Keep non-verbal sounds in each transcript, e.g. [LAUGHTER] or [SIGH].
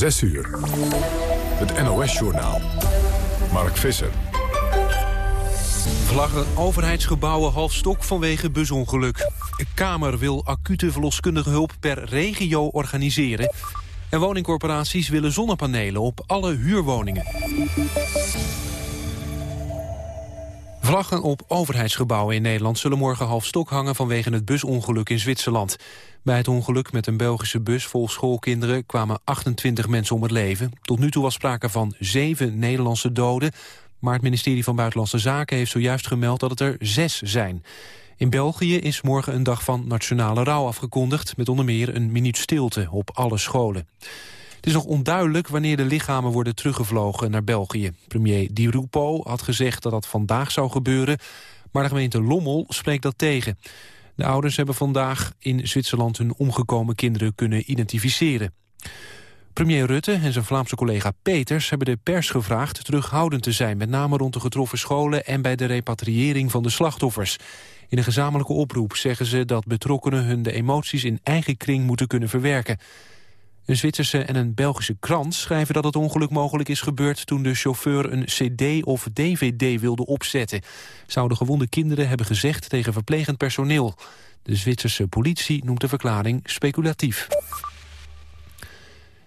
6 uur. Het NOS-journaal. Mark Visser. Vlaggen overheidsgebouwen half stok vanwege busongeluk. De Kamer wil acute verloskundige hulp per regio organiseren. En woningcorporaties willen zonnepanelen op alle huurwoningen. Vlaggen op overheidsgebouwen in Nederland zullen morgen half stok hangen vanwege het busongeluk in Zwitserland. Bij het ongeluk met een Belgische bus vol schoolkinderen kwamen 28 mensen om het leven. Tot nu toe was sprake van zeven Nederlandse doden, maar het ministerie van Buitenlandse Zaken heeft zojuist gemeld dat het er zes zijn. In België is morgen een dag van nationale rouw afgekondigd... met onder meer een minuut stilte op alle scholen. Het is nog onduidelijk wanneer de lichamen worden teruggevlogen naar België. Premier Di Rupo had gezegd dat dat vandaag zou gebeuren... maar de gemeente Lommel spreekt dat tegen. De ouders hebben vandaag in Zwitserland hun omgekomen kinderen kunnen identificeren. Premier Rutte en zijn Vlaamse collega Peters hebben de pers gevraagd terughoudend te zijn, met name rond de getroffen scholen en bij de repatriëring van de slachtoffers. In een gezamenlijke oproep zeggen ze dat betrokkenen hun de emoties in eigen kring moeten kunnen verwerken. Een Zwitserse en een Belgische krant schrijven dat het ongeluk mogelijk is gebeurd toen de chauffeur een cd of dvd wilde opzetten. Zouden gewonde kinderen hebben gezegd tegen verplegend personeel. De Zwitserse politie noemt de verklaring speculatief.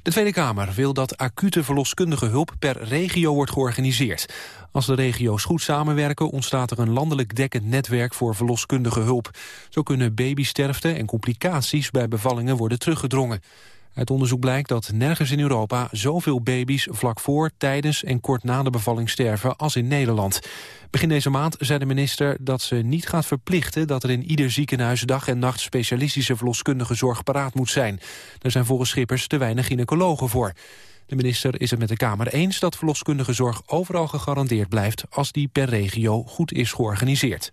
De Tweede Kamer wil dat acute verloskundige hulp per regio wordt georganiseerd. Als de regio's goed samenwerken ontstaat er een landelijk dekkend netwerk voor verloskundige hulp. Zo kunnen babysterfte en complicaties bij bevallingen worden teruggedrongen. Uit onderzoek blijkt dat nergens in Europa zoveel baby's vlak voor, tijdens en kort na de bevalling sterven als in Nederland. Begin deze maand zei de minister dat ze niet gaat verplichten dat er in ieder ziekenhuis dag en nacht specialistische verloskundige zorg paraat moet zijn. Er zijn volgens Schippers te weinig gynaecologen voor. De minister is het met de Kamer eens dat verloskundige zorg overal gegarandeerd blijft als die per regio goed is georganiseerd.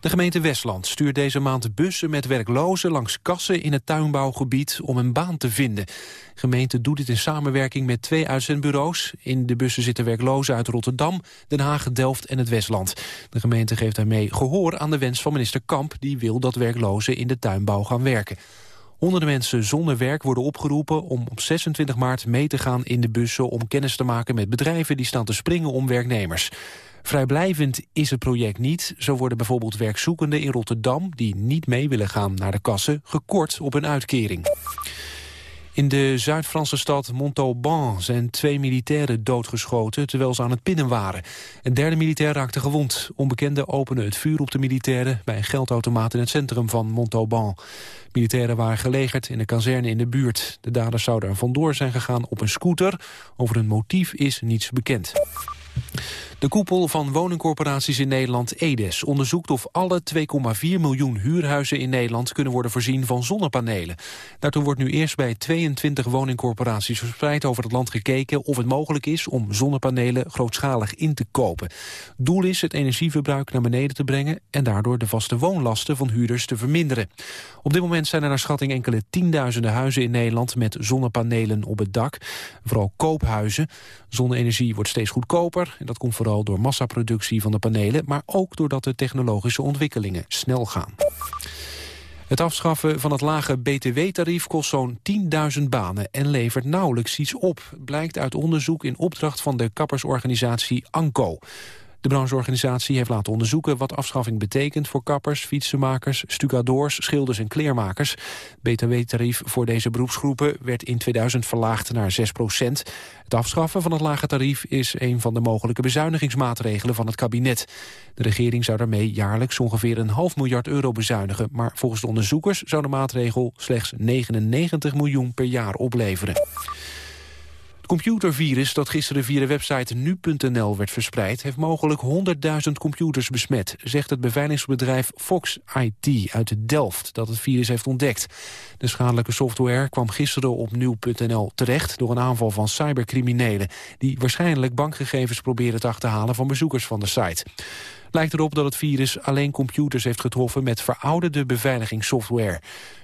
De gemeente Westland stuurt deze maand bussen met werklozen langs kassen in het tuinbouwgebied om een baan te vinden. De gemeente doet dit in samenwerking met twee uitzendbureaus. In de bussen zitten werklozen uit Rotterdam, Den Haag, Delft en het Westland. De gemeente geeft daarmee gehoor aan de wens van minister Kamp... die wil dat werklozen in de tuinbouw gaan werken. Honderden mensen zonder werk worden opgeroepen om op 26 maart mee te gaan in de bussen... om kennis te maken met bedrijven die staan te springen om werknemers. Vrijblijvend is het project niet. Zo worden bijvoorbeeld werkzoekenden in Rotterdam... die niet mee willen gaan naar de kassen, gekort op een uitkering. In de Zuid-Franse stad Montauban zijn twee militairen doodgeschoten terwijl ze aan het pinnen waren. Een derde militair raakte gewond. Onbekenden openen het vuur op de militairen bij een geldautomaat in het centrum van Montauban. Militairen waren gelegerd in de kazerne in de buurt. De daders zouden er vandoor zijn gegaan op een scooter. Over hun motief is niets bekend. De koepel van woningcorporaties in Nederland, EDES, onderzoekt of alle 2,4 miljoen huurhuizen in Nederland kunnen worden voorzien van zonnepanelen. Daartoe wordt nu eerst bij 22 woningcorporaties verspreid over het land gekeken of het mogelijk is om zonnepanelen grootschalig in te kopen. Doel is het energieverbruik naar beneden te brengen en daardoor de vaste woonlasten van huurders te verminderen. Op dit moment zijn er naar schatting enkele tienduizenden huizen in Nederland met zonnepanelen op het dak. Vooral koophuizen. Zonne-energie wordt steeds goedkoper en dat komt vooral door massaproductie van de panelen... maar ook doordat de technologische ontwikkelingen snel gaan. Het afschaffen van het lage btw-tarief kost zo'n 10.000 banen... en levert nauwelijks iets op, blijkt uit onderzoek in opdracht van de kappersorganisatie ANCO. De brancheorganisatie heeft laten onderzoeken wat afschaffing betekent voor kappers, fietsenmakers, stucadoors, schilders en kleermakers. BTW-tarief voor deze beroepsgroepen werd in 2000 verlaagd naar 6 procent. Het afschaffen van het lage tarief is een van de mogelijke bezuinigingsmaatregelen van het kabinet. De regering zou daarmee jaarlijks ongeveer een half miljard euro bezuinigen, maar volgens de onderzoekers zou de maatregel slechts 99 miljoen per jaar opleveren computervirus dat gisteren via de website nu.nl werd verspreid... heeft mogelijk 100.000 computers besmet, zegt het beveiligingsbedrijf Fox IT uit Delft... dat het virus heeft ontdekt. De schadelijke software kwam gisteren op nu.nl terecht... door een aanval van cybercriminelen... die waarschijnlijk bankgegevens proberen te achterhalen van bezoekers van de site lijkt erop dat het virus alleen computers heeft getroffen met verouderde beveiligingssoftware.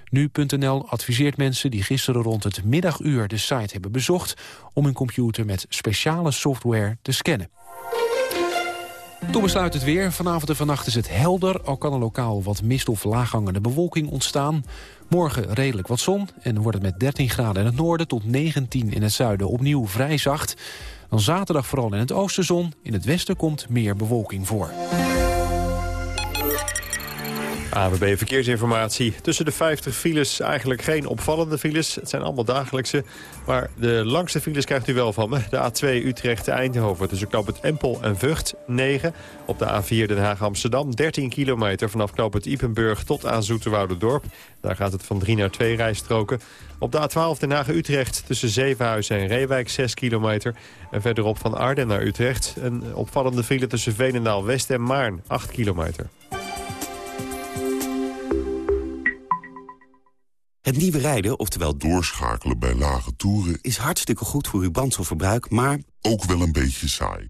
Nu.nl adviseert mensen die gisteren rond het middaguur de site hebben bezocht... om hun computer met speciale software te scannen. Toen besluit het weer. Vanavond en vannacht is het helder. Al kan er lokaal wat mist of laaghangende bewolking ontstaan. Morgen redelijk wat zon en wordt het met 13 graden in het noorden... tot 19 in het zuiden opnieuw vrij zacht. Dan zaterdag vooral in het oosten zon. In het westen komt meer bewolking voor. AWB Verkeersinformatie. Tussen de 50 files eigenlijk geen opvallende files. Het zijn allemaal dagelijkse. Maar de langste files krijgt u wel van me. De A2 Utrecht-Eindhoven tussen knoop het Empel en Vught 9. Op de A4 Den Haag-Amsterdam 13 kilometer vanaf knoop het Ipenburg tot aan Dorp. Daar gaat het van 3 naar 2 rijstroken. Op de A12 Den Haag-Utrecht tussen Zevenhuizen en Reewijk 6 kilometer. En verderop van Arden naar Utrecht. Een opvallende file tussen Veenendaal-West en Maarn 8 kilometer. Het nieuwe rijden, oftewel doorschakelen bij lage toeren... is hartstikke goed voor uw brandstofverbruik, maar... ook wel een beetje saai.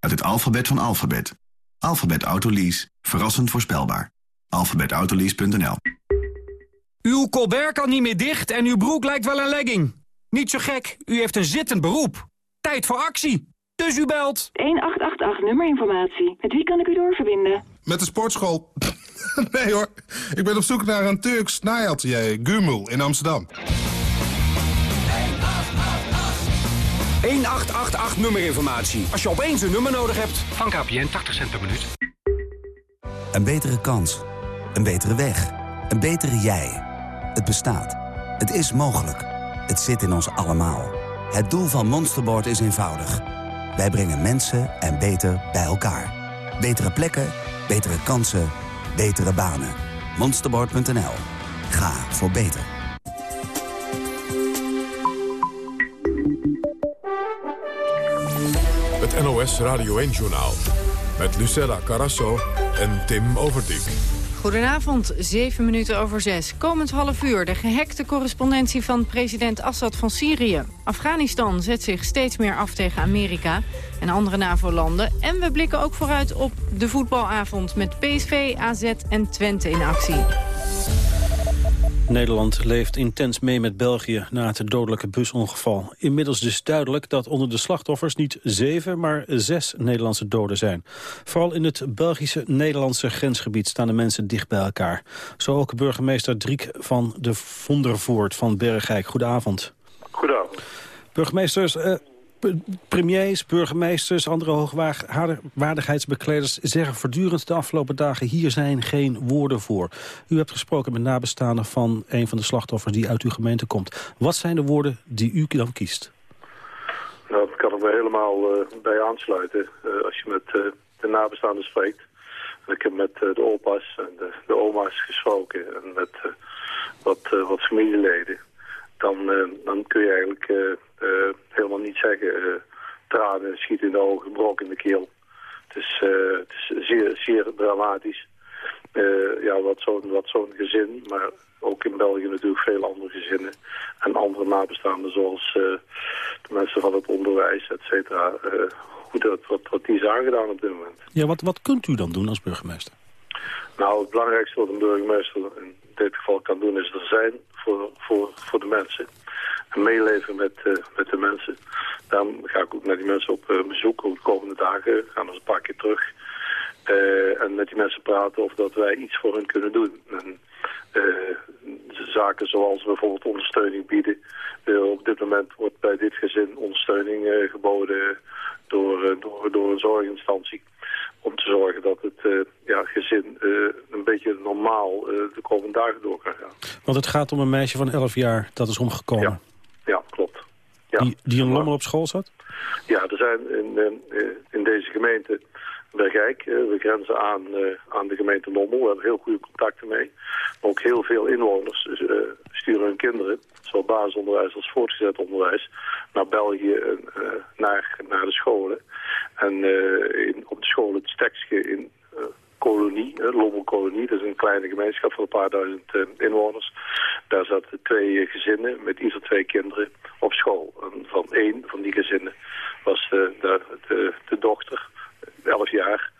uit het alfabet van alfabet. Alfabet Autolease. Verrassend voorspelbaar. alfabetautolease.nl Uw colbert kan niet meer dicht en uw broek lijkt wel een legging. Niet zo gek, u heeft een zittend beroep. Tijd voor actie. Dus u belt. 1888 nummerinformatie. Met wie kan ik u doorverbinden? Met de sportschool. [LAUGHS] nee hoor, ik ben op zoek naar een Turks naaiatelier, Gumul, in Amsterdam. 1888 nummerinformatie. Als je opeens een nummer nodig hebt. Van KPN 80 cent per minuut. Een betere kans. Een betere weg. Een betere jij. Het bestaat. Het is mogelijk. Het zit in ons allemaal. Het doel van Monsterboard is eenvoudig. Wij brengen mensen en beter bij elkaar. Betere plekken, betere kansen, betere banen. Monsterboard.nl. Ga voor beter. Radio 1-journaal. Met Lucella Carasso en Tim Overdijk. Goedenavond, 7 minuten over 6. Komend half uur de gehackte correspondentie van president Assad van Syrië. Afghanistan zet zich steeds meer af tegen Amerika en andere NAVO-landen. En we blikken ook vooruit op de voetbalavond met PSV, AZ en Twente in actie. Nederland leeft intens mee met België na het dodelijke busongeval. Inmiddels dus duidelijk dat onder de slachtoffers niet zeven, maar zes Nederlandse doden zijn. Vooral in het Belgische-Nederlandse grensgebied staan de mensen dicht bij elkaar. Zo ook burgemeester Driek van de Vondervoort van Bergijk. Goedenavond. Goedenavond. Burgemeesters, uh, Premiers, burgemeesters, andere hoogwaardigheidsbekleders zeggen voortdurend de afgelopen dagen hier zijn geen woorden voor. U hebt gesproken met nabestaanden van een van de slachtoffers die uit uw gemeente komt. Wat zijn de woorden die u dan kiest? Nou, dat kan ik me helemaal uh, bij aansluiten. Uh, als je met uh, de nabestaanden spreekt. Ik heb met de opa's en de, de, oma's gesproken en met wat, wat familieleden. Dan, dan kun je eigenlijk helemaal niet zeggen. Uh, tranen schieten in de ogen, brok in de keel. Het is, uh, het is zeer, zeer dramatisch. ja, wat zo'n wat zo'n gezin, maar ook in België natuurlijk veel andere gezinnen. En andere nabestaanden zoals de mensen van het onderwijs, et cetera. hoe dat, wat, wat die is aangedaan op dit moment. Ja, wat, wat kunt u dan doen als burgemeester? Nou, het belangrijkste wat een burgemeester in dit geval kan doen is er zijn voor, voor, voor de mensen meeleven met, uh, met de mensen. Dan ga ik ook naar die mensen op uh, bezoek. De komende dagen gaan we eens een paar keer terug. Uh, en met die mensen praten of dat wij iets voor hen kunnen doen. En, zaken zoals bijvoorbeeld ondersteuning bieden. op dit moment wordt bij dit gezin ondersteuning geboden door, door, door een zorginstantie. Om te zorgen dat het ja, gezin een beetje normaal de komende dagen door kan gaan. Want het gaat om een meisje van 11 jaar dat is omgekomen. Ja. Ja, klopt. Ja. Die, die een lommer op school zat? Ja, er zijn in, eh, in deze gemeente Bergijk, eh, we grenzen aan, eh, aan de gemeente Lommel, we hebben heel goede contacten mee. Maar ook heel veel inwoners uh, sturen hun kinderen, zowel basisonderwijs als voortgezet onderwijs, naar België en naar, naar de scholen. En in, op de scholen het Stekske in kolonie, Lommel-kolonie. Dat is een kleine gemeenschap van een paar duizend inwoners. Daar zaten twee gezinnen met ieder twee kinderen op school. En van één van die gezinnen was de, de, de dochter, 11 jaar.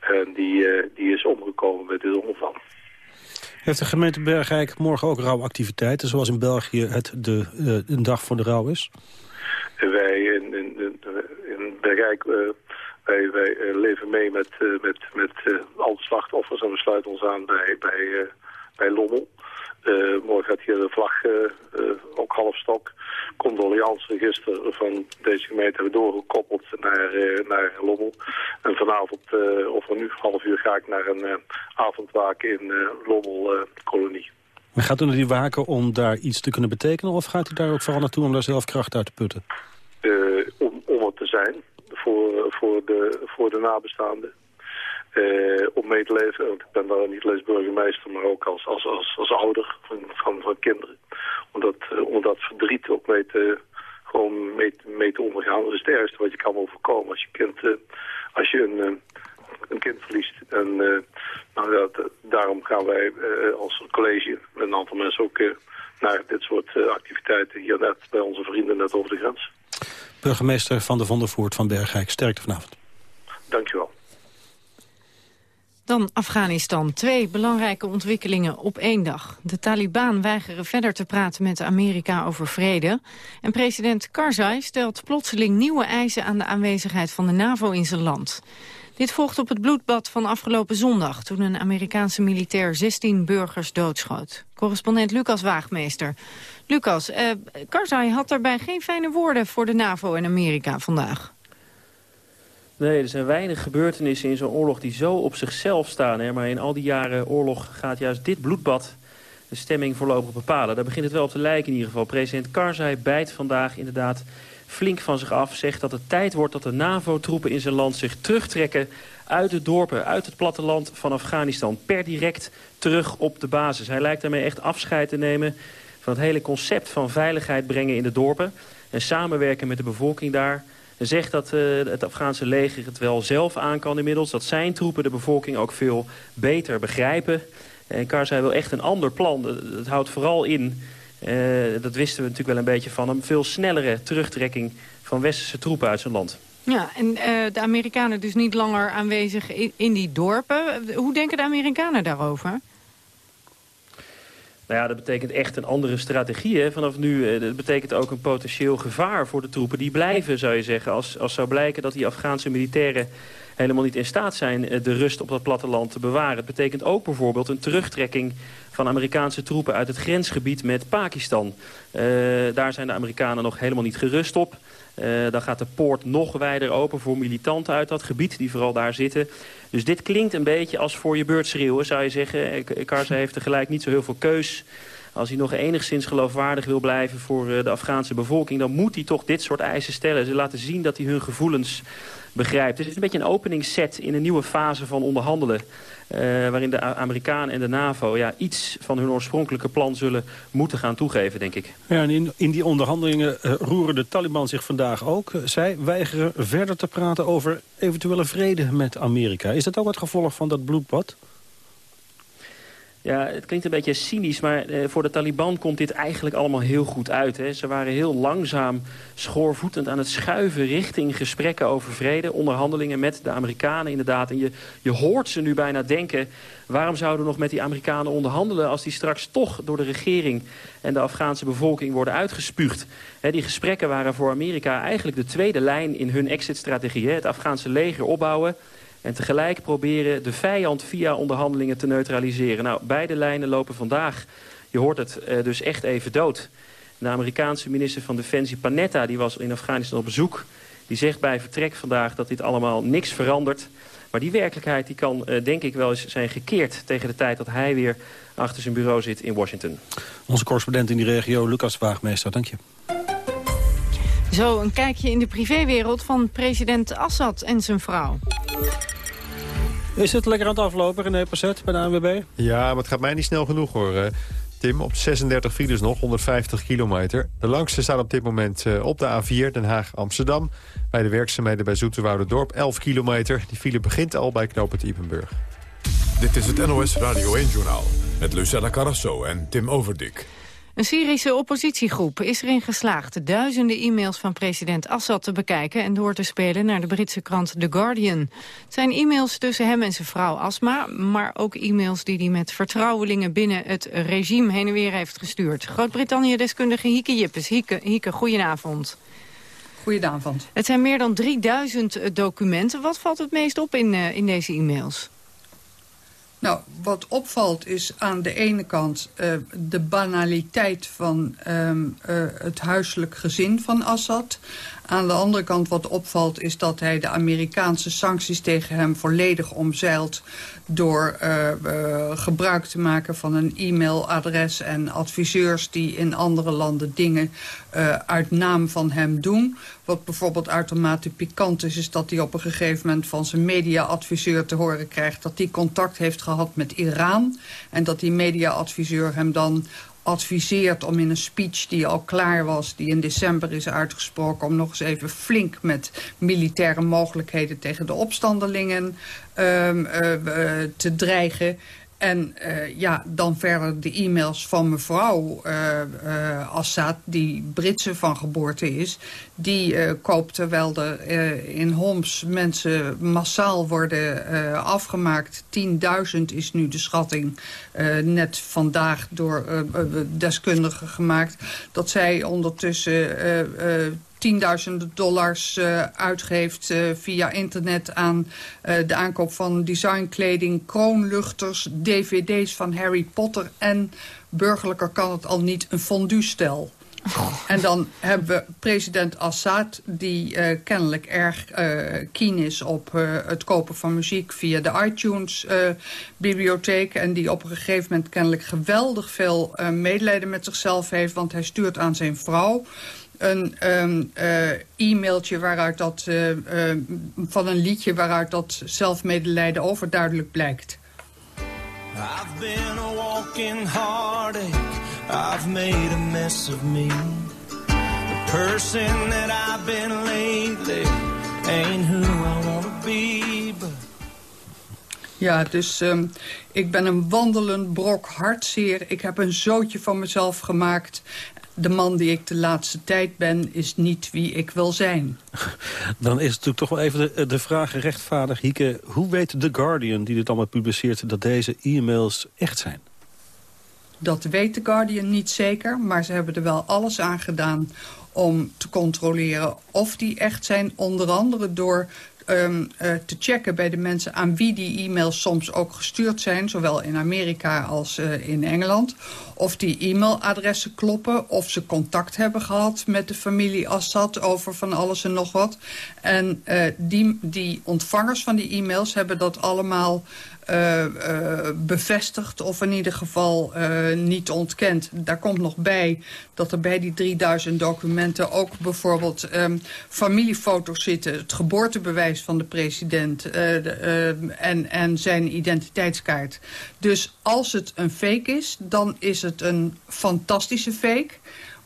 En die, die is omgekomen met dit ongeval. Heeft de gemeente Bergijk morgen ook rouwactiviteiten... zoals in België het de, een dag voor de rouw is? Wij in, in, in, in Bergijk... Uh, wij, wij leven mee met, met, met alle slachtoffers en we sluiten ons aan bij, bij, bij Lommel. Uh, morgen gaat hier de vlag uh, ook half stok. Condoleansregister van deze gemeente hebben doorgekoppeld naar, naar Lommel. En vanavond, of nu half uur, ga ik naar een avondwaken in Lommel kolonie. Maar gaat u naar die waken om daar iets te kunnen betekenen? Of gaat u daar ook vooral naartoe om daar zelf kracht uit te putten? om, om het te zijn voor, de, voor de nabestaanden eh, om mee te leven. Ik ben daar niet alleen burgemeester, maar ook als, als, als, als ouder van, van, van kinderen. Om dat, eh, dat verdriet ook mee te, gewoon mee, te ondergaan. Dat is het ergste wat je kan overkomen als je, kind, uh, als je een, een kind verliest. En nou, daarom gaan wij als college met een aantal mensen ook naar dit soort activiteiten hier net bij onze vrienden net over de grens. Burgemeester Van der Vondervoort van Bergijk, sterkte vanavond. Dankjewel. Dan Afghanistan. Twee belangrijke ontwikkelingen op één dag. De Taliban weigeren verder te praten met Amerika over vrede. En president Karzai stelt plotseling nieuwe eisen aan de aanwezigheid van de NAVO in zijn land. Dit volgt op het bloedbad van afgelopen zondag... toen een Amerikaanse militair 16 burgers doodschoot. Correspondent Lucas Waagmeester. Lucas, eh, Karzai had daarbij geen fijne woorden voor de NAVO en Amerika vandaag. Nee, er zijn weinig gebeurtenissen in zo'n oorlog die zo op zichzelf staan. Hè. Maar in al die jaren oorlog gaat juist dit bloedbad de stemming voorlopig bepalen. Daar begint het wel op te lijken in ieder geval. President Karzai bijt vandaag inderdaad flink van zich af. Zegt dat het tijd wordt dat de NAVO-troepen in zijn land zich terugtrekken uit de dorpen, uit het platteland van Afghanistan. Per direct terug op de basis. Hij lijkt daarmee echt afscheid te nemen van het hele concept van veiligheid brengen in de dorpen. En samenwerken met de bevolking daar zegt dat uh, het Afghaanse leger het wel zelf aan kan inmiddels. Dat zijn troepen de bevolking ook veel beter begrijpen. En Karzai wil echt een ander plan. Het houdt vooral in, dat wisten we natuurlijk wel een beetje van... een veel snellere terugtrekking van westerse troepen uit zijn land. Ja, en uh, de Amerikanen dus niet langer aanwezig in die dorpen. Hoe denken de Amerikanen daarover? Nou ja, dat betekent echt een andere strategie. Hè. Vanaf nu, eh, dat betekent ook een potentieel gevaar voor de troepen. Die blijven, zou je zeggen, als, als zou blijken dat die Afghaanse militairen helemaal niet in staat zijn eh, de rust op dat platteland te bewaren. Het betekent ook bijvoorbeeld een terugtrekking van Amerikaanse troepen uit het grensgebied met Pakistan. Uh, daar zijn de Amerikanen nog helemaal niet gerust op. Uh, dan gaat de poort nog wijder open voor militanten uit dat gebied... die vooral daar zitten. Dus dit klinkt een beetje als voor je beurt schreeuwen, zou je zeggen. Karzai heeft tegelijk niet zo heel veel keus. Als hij nog enigszins geloofwaardig wil blijven voor eh, de Afghaanse bevolking... dan moet hij toch dit soort eisen stellen. Ze laten zien dat hij hun gevoelens begrijpt. Het is een beetje een openingsset in een nieuwe fase van onderhandelen. Uh, waarin de Amerikanen en de NAVO ja, iets van hun oorspronkelijke plan zullen moeten gaan toegeven, denk ik. Ja, en in, in die onderhandelingen uh, roeren de Taliban zich vandaag ook. Zij weigeren verder te praten over eventuele vrede met Amerika. Is dat ook het gevolg van dat bloedbad? Ja, het klinkt een beetje cynisch, maar eh, voor de Taliban komt dit eigenlijk allemaal heel goed uit. Hè. Ze waren heel langzaam, schoorvoetend aan het schuiven richting gesprekken over vrede. Onderhandelingen met de Amerikanen inderdaad. En je, je hoort ze nu bijna denken, waarom zouden we nog met die Amerikanen onderhandelen... als die straks toch door de regering en de Afghaanse bevolking worden uitgespuugd. Hè, die gesprekken waren voor Amerika eigenlijk de tweede lijn in hun exit-strategie. Het Afghaanse leger opbouwen en tegelijk proberen de vijand via onderhandelingen te neutraliseren. Nou, beide lijnen lopen vandaag, je hoort het, uh, dus echt even dood. De Amerikaanse minister van Defensie Panetta, die was in Afghanistan op bezoek. Die zegt bij vertrek vandaag dat dit allemaal niks verandert. Maar die werkelijkheid die kan uh, denk ik wel eens zijn gekeerd... tegen de tijd dat hij weer achter zijn bureau zit in Washington. Onze correspondent in die regio, Lucas Waagmeester, dank je. Zo een kijkje in de privéwereld van president Assad en zijn vrouw. Is het lekker aan het aflopen, René Passet, bij de ANWB? Ja, maar het gaat mij niet snel genoeg hoor. Tim, op 36 files nog, 150 kilometer. De langste staan op dit moment eh, op de A4 Den Haag-Amsterdam. Bij de werkzaamheden bij Dorp 11 kilometer. Die file begint al bij knooppunt Ipenburg. Dit is het NOS Radio 1-journaal met Lucella Carrasso en Tim Overdik. Een Syrische oppositiegroep is erin geslaagd duizenden e-mails van president Assad te bekijken en door te spelen naar de Britse krant The Guardian. Het zijn e-mails tussen hem en zijn vrouw Asma, maar ook e-mails die hij met vertrouwelingen binnen het regime heen en weer heeft gestuurd. Groot-Brittannië-deskundige Hieke Jippes. Hieke, Hieke, goedenavond. Goedenavond. Het zijn meer dan 3000 documenten. Wat valt het meest op in, uh, in deze e-mails? Nou, wat opvalt is aan de ene kant uh, de banaliteit van um, uh, het huiselijk gezin van Assad. Aan de andere kant wat opvalt is dat hij de Amerikaanse sancties tegen hem volledig omzeilt... door uh, gebruik te maken van een e-mailadres en adviseurs die in andere landen dingen uit naam van hem doen. Wat bijvoorbeeld uitermate pikant is, is dat hij op een gegeven moment van zijn mediaadviseur te horen krijgt... dat hij contact heeft gehad met Iran en dat die mediaadviseur hem dan adviseert om in een speech die al klaar was... die in december is uitgesproken... om nog eens even flink met militaire mogelijkheden... tegen de opstandelingen um, uh, uh, te dreigen... En uh, ja, dan verder de e-mails van mevrouw uh, Assad, die Britse van geboorte is. Die koopt terwijl er in Homs mensen massaal worden afgemaakt. 10.000 is nu de schatting net vandaag door deskundigen gemaakt. Dat zij ondertussen tienduizenden dollars uh, uitgeeft uh, via internet aan uh, de aankoop van designkleding, kroonluchters, dvd's van Harry Potter en burgerlijker kan het al niet een fondue-stel. Oh. En dan hebben we president Assad, die uh, kennelijk erg uh, keen is op uh, het kopen van muziek via de iTunes-bibliotheek. en die op een gegeven moment kennelijk geweldig veel medelijden met zichzelf heeft, want hij stuurt aan zijn vrouw een um, uh, e-mailtje waaruit dat, uh, uh, van een liedje waaruit dat zelfmedelijden overduidelijk blijkt. I've been a walking heartache, I've made a mess of me. The person that I've been lately ain't who I wanna be, but... Ja, dus um, ik ben een wandelend brok hartzeer. Ik heb een zootje van mezelf gemaakt de man die ik de laatste tijd ben, is niet wie ik wil zijn. [LAUGHS] Dan is het natuurlijk toch wel even de, de vraag rechtvaardig, Hieke. Hoe weet The Guardian, die dit allemaal publiceert, dat deze e-mails echt zijn? Dat weet The Guardian niet zeker, maar ze hebben er wel alles aan gedaan om te controleren of die echt zijn. Onder andere door um, uh, te checken bij de mensen aan wie die e-mails soms ook gestuurd zijn. Zowel in Amerika als uh, in Engeland. Of die e-mailadressen kloppen. Of ze contact hebben gehad met de familie Assad over van alles en nog wat. En uh, die, die ontvangers van die e-mails hebben dat allemaal uh, uh, bevestigd of in ieder geval uh, niet ontkend. Daar komt nog bij dat er bij die 3000 documenten ook bijvoorbeeld um, familiefoto's zitten. Het geboortebewijs van de president de, en, en zijn identiteitskaart. Dus als het een fake is, dan is het een fantastische fake.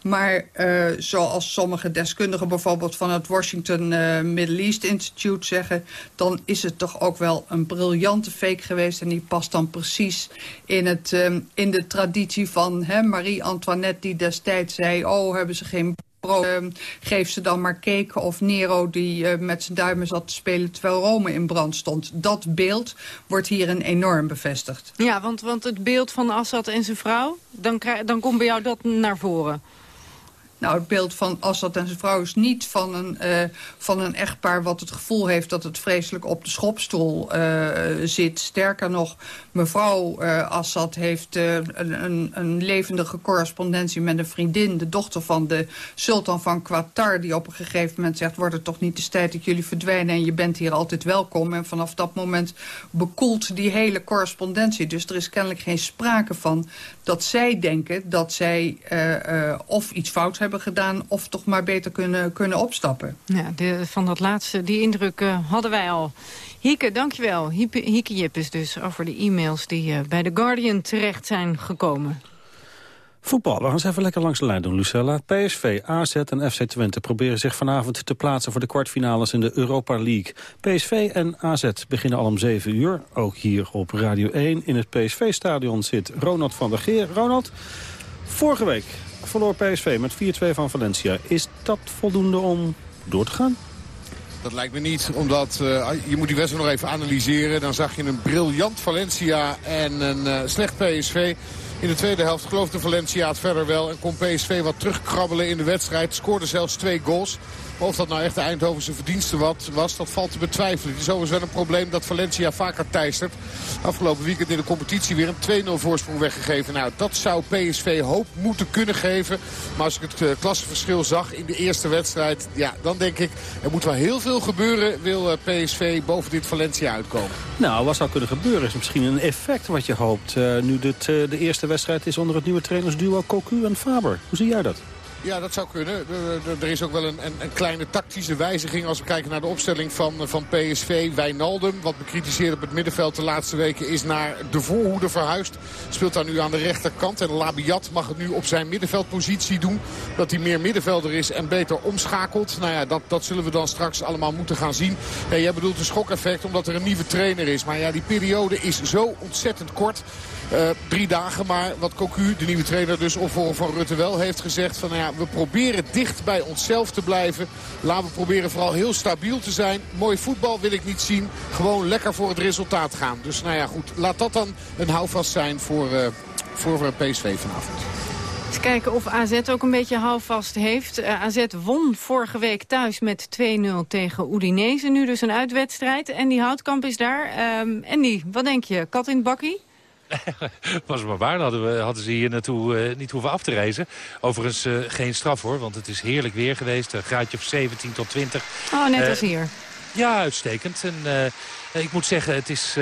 Maar uh, zoals sommige deskundigen bijvoorbeeld van het Washington uh, Middle East Institute zeggen... dan is het toch ook wel een briljante fake geweest. En die past dan precies in, het, um, in de traditie van Marie-Antoinette die destijds zei... oh, hebben ze geen uh, geef ze dan maar cake. Of Nero die uh, met zijn duimen zat te spelen terwijl Rome in brand stond. Dat beeld wordt hierin enorm bevestigd. Ja, want, want het beeld van Assad en zijn vrouw, dan, dan komt bij jou dat naar voren. Nou, het beeld van Assad en zijn vrouw is niet van een, uh, van een echtpaar... wat het gevoel heeft dat het vreselijk op de schopstoel uh, zit. Sterker nog, mevrouw uh, Assad heeft een, een, een, levendige correspondentie met een vriendin... de dochter van de sultan van Qatar... die op een gegeven moment zegt... wordt het toch niet de tijd dat jullie verdwijnen... en je bent hier altijd welkom. En vanaf dat moment bekoelt die hele correspondentie. Dus er is kennelijk geen sprake van dat zij denken... dat zij of iets fout hebben hebben gedaan... of toch maar beter kunnen, kunnen opstappen. Ja, de, van dat laatste, die indruk uh, hadden wij al. Hieke, dankjewel. Hieke, Jippes dus over de e-mails die uh, bij The Guardian terecht zijn gekomen. Voetbal, we gaan eens even lekker langs de lijn doen, Lucella. PSV, AZ en FC Twente proberen zich vanavond te plaatsen... voor de kwartfinales in de Europa League. PSV en AZ beginnen al om 7 uur. Ook hier op Radio 1 in het PSV-stadion zit Ronald van der Geer. Ronald, vorige week verloor PSV met 4-2 van Valencia. Is dat voldoende om door te gaan? Dat lijkt me niet, omdat uh, je moet die wedstrijd nog even analyseren. Dan zag je een briljant Valencia en een uh, slecht PSV. In de tweede helft geloofde Valencia het verder wel. En kon PSV wat terugkrabbelen in de wedstrijd. Scoorde zelfs twee goals. Of dat nou echt de Eindhovense verdienste wat was, dat valt te betwijfelen. Het is overigens wel een probleem dat Valencia vaker teistert. Afgelopen weekend in de competitie weer een 2-0 voorsprong weggegeven. Nou, dat zou PSV hoop moeten kunnen geven. Maar als ik het uh, klassenverschil zag in de eerste wedstrijd... ja, dan denk ik, er moet wel heel veel gebeuren... wil uh, PSV boven dit Valencia uitkomen. Nou, wat zou kunnen gebeuren is misschien een effect wat je hoopt... Uh, nu dit de eerste wedstrijd is onder het nieuwe trainersduo Cocu en Faber. Hoe zie jij dat? Ja, dat zou kunnen. Er is ook wel een, een, kleine tactische wijziging als we kijken naar de opstelling van, van PSV. Wijnaldum, wat bekritiseerd op het middenveld de laatste weken, is naar de voorhoede verhuisd. Speelt daar nu aan de rechterkant. En Labiat mag het nu op zijn middenveldpositie doen. Dat hij meer middenvelder is en beter omschakelt. Nou ja, dat, dat zullen we dan straks allemaal moeten gaan zien. Hey, jij bedoelt een schokeffect omdat er een nieuwe trainer is. Maar ja, die periode is zo ontzettend kort. Uh, drie dagen. Maar wat Cocu, de nieuwe trainer dus opvolger van Rutte wel, heeft gezegd van nou ja, we proberen dicht bij onszelf te blijven. Laten we proberen vooral heel stabiel te zijn. Mooi voetbal wil ik niet zien. Gewoon lekker voor het resultaat gaan. Dus nou ja goed, laat dat dan een houvast zijn voor, uh, voor PSV vanavond. Eens kijken of AZ ook een beetje houvast heeft. Uh, AZ won vorige week thuis met 2-0 tegen Udinese. Nu dus een uitwedstrijd. En die Houtkamp is daar. Um, Andy, wat denk je? Kat in het bakkie? [LAUGHS] was maar waar. Dan hadden, we, hadden ze hier naartoe uh, niet hoeven af te reizen. Overigens uh, geen straf hoor, want het is heerlijk weer geweest. Een graadje of 17 tot 20. Oh, net uh, als hier. Ja, uitstekend. En ik moet zeggen, het is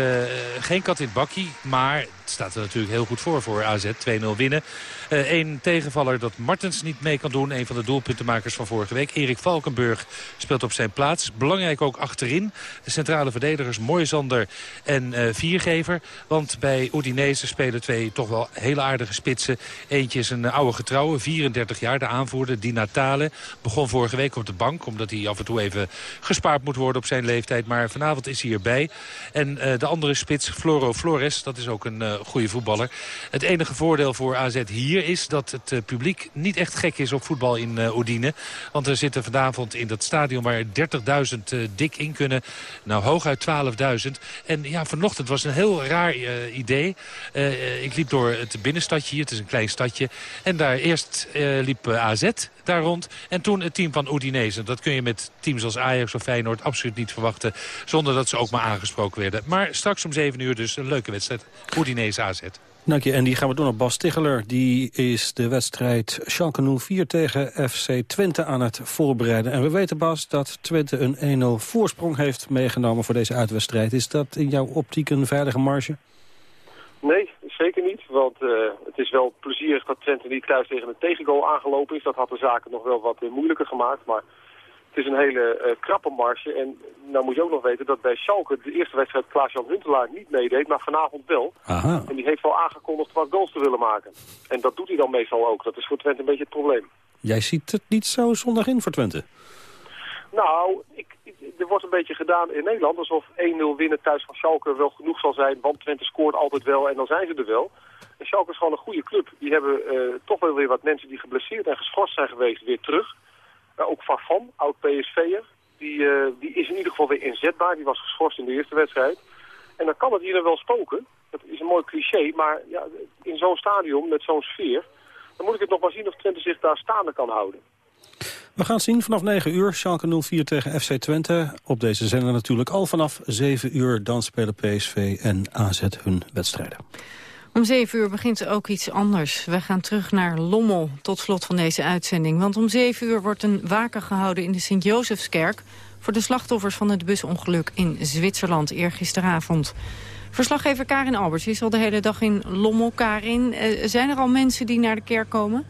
geen kat in het bakkie. Maar het staat er natuurlijk heel goed voor voor AZ. 2-0 winnen. Eén uh, tegenvaller dat Martens niet mee kan doen. Een van de doelpuntenmakers van vorige week. Erik Valkenburg speelt op zijn plaats. Belangrijk ook achterin. De centrale verdedigers Moisander en uh, Viergever. Want bij Udinese spelen twee toch wel hele aardige spitsen. Eentje is een oude getrouwe, 34 jaar. De aanvoerder, Di Natale. Begon vorige week op de bank. Omdat hij af en toe even gespaard moet worden op zijn leeftijd. Maar vanavond is hij erbij. En uh, de andere spits, Floro Flores. Dat is ook een goede voetballer. Het enige voordeel voor AZ hier is dat het uh, publiek niet echt gek is op voetbal in uh, Oudine. Want er zitten vanavond in dat stadion waar 30.000 uh, dik in kunnen. Nou, hooguit 12.000. En ja, vanochtend was een heel raar idee. ik liep door het binnenstadje hier. Het is een klein stadje. En daar eerst liep AZ daar rond. En toen het team van Udinese. Dat kun je met teams als Ajax of Feyenoord absoluut niet verwachten. Zonder dat ze ook maar aangesproken werden. Maar straks om 7 uur dus een leuke wedstrijd. Udinese AZ. Dank je. En die gaan we doen op Bas Ticheler. Die is de wedstrijd Schalke 04 tegen FC Twente aan het voorbereiden. En we weten, Bas, dat Twente een 1-0 voorsprong heeft meegenomen voor deze uitwedstrijd. Is dat in jouw optiek een veilige marge? Nee, zeker niet. Want uh, het is wel plezierig dat Twente niet thuis tegen een tegengoal aangelopen is. Dat had de zaken nog wel wat uh, moeilijker gemaakt. Maar het is een hele uh, krappe marge. En nou moet je ook nog weten dat bij Schalke de eerste wedstrijd Klaas-Jan Huntelaar niet meedeed, maar vanavond wel. Aha. En die heeft wel aangekondigd wat goals te willen maken. En dat doet hij dan meestal ook. Dat is voor Twente een beetje het probleem. Jij ziet het niet zo zondag in voor Twente? Nou, ik, er wordt een beetje gedaan in Nederland alsof 1-0 winnen thuis van Schalke wel genoeg zal zijn. Want Twente scoort altijd wel en dan zijn ze er wel. En Schalke is gewoon een goede club. Die hebben uh, toch wel weer wat mensen die geblesseerd en geschorst zijn geweest weer terug. Uh, ook Van, oud PSV'er. Die, uh, die is in ieder geval weer inzetbaar. Die was geschorst in de eerste wedstrijd. En dan kan het hier wel spoken. Dat is een mooi cliché, maar ja, in zo'n stadion met zo'n sfeer... dan moet ik het nog maar zien of Twente zich daar staande kan houden. We gaan zien vanaf 9 uur, Schalke 04 tegen FC Twente. Op deze zender natuurlijk al vanaf 7 uur. Dan spelen PSV en AZ hun wedstrijden. Om 7 uur begint ook iets anders. We gaan terug naar Lommel tot slot van deze uitzending. Want om 7 uur wordt een waken gehouden in de Sint-Josefskerk... voor de slachtoffers van het busongeluk in Zwitserland eergisteravond. Verslaggever Karin Alberts is al de hele dag in Lommel. Karin, zijn er al mensen die naar de kerk komen?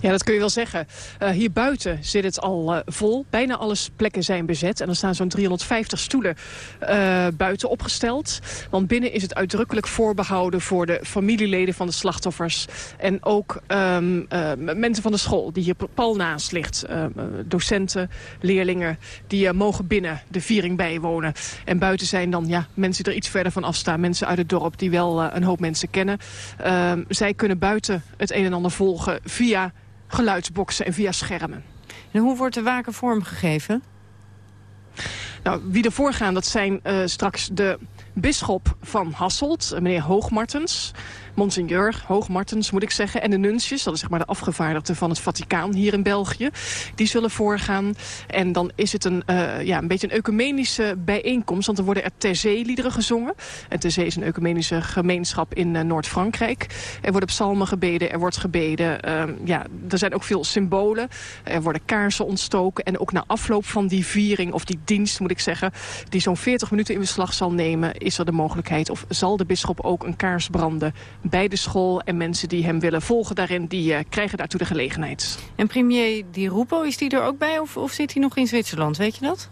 Ja, dat kun je wel zeggen. Uh, hier buiten zit het al uh, vol. Bijna alle plekken zijn bezet. En er staan zo'n 350 stoelen uh, buiten opgesteld. Want binnen is het uitdrukkelijk voorbehouden voor de familieleden van de slachtoffers. En ook um, mensen van de school die hier pal naast ligt. docenten, leerlingen, die mogen binnen de viering bijwonen. En buiten zijn dan ja, mensen die er iets verder van afstaan. Mensen uit het dorp die wel een hoop mensen kennen. Ehm, zij kunnen buiten het een en ander volgen via geluidsboxen en via schermen. En hoe wordt de waken vormgegeven? Nou, wie ervoor gaan, dat zijn uh, straks de bisschop van Hasselt, meneer Hoogmartens monseigneur Hoogmartens moet ik zeggen. En de nuncius, dat is zeg maar de afgevaardigde van het Vaticaan hier in België. Die zullen voorgaan. En dan is het een, uh, ja, een beetje een ecumenische bijeenkomst. Want er worden er Terzee-liederen gezongen. En Terzee is een ecumenische gemeenschap in uh, Noord-Frankrijk. Er worden psalmen gebeden, er wordt gebeden. Uh, ja, er zijn ook veel symbolen. Er worden kaarsen ontstoken. En ook na afloop van die viering, of die dienst moet ik zeggen... die zo'n 40 minuten in beslag zal nemen... is er de mogelijkheid, of zal de bisschop ook een kaars branden bij de school. En mensen die hem willen volgen daarin, die uh, krijgen daartoe de gelegenheid. En premier Di Rupo, is die er ook bij of, of zit hij nog in Zwitserland? Weet je dat?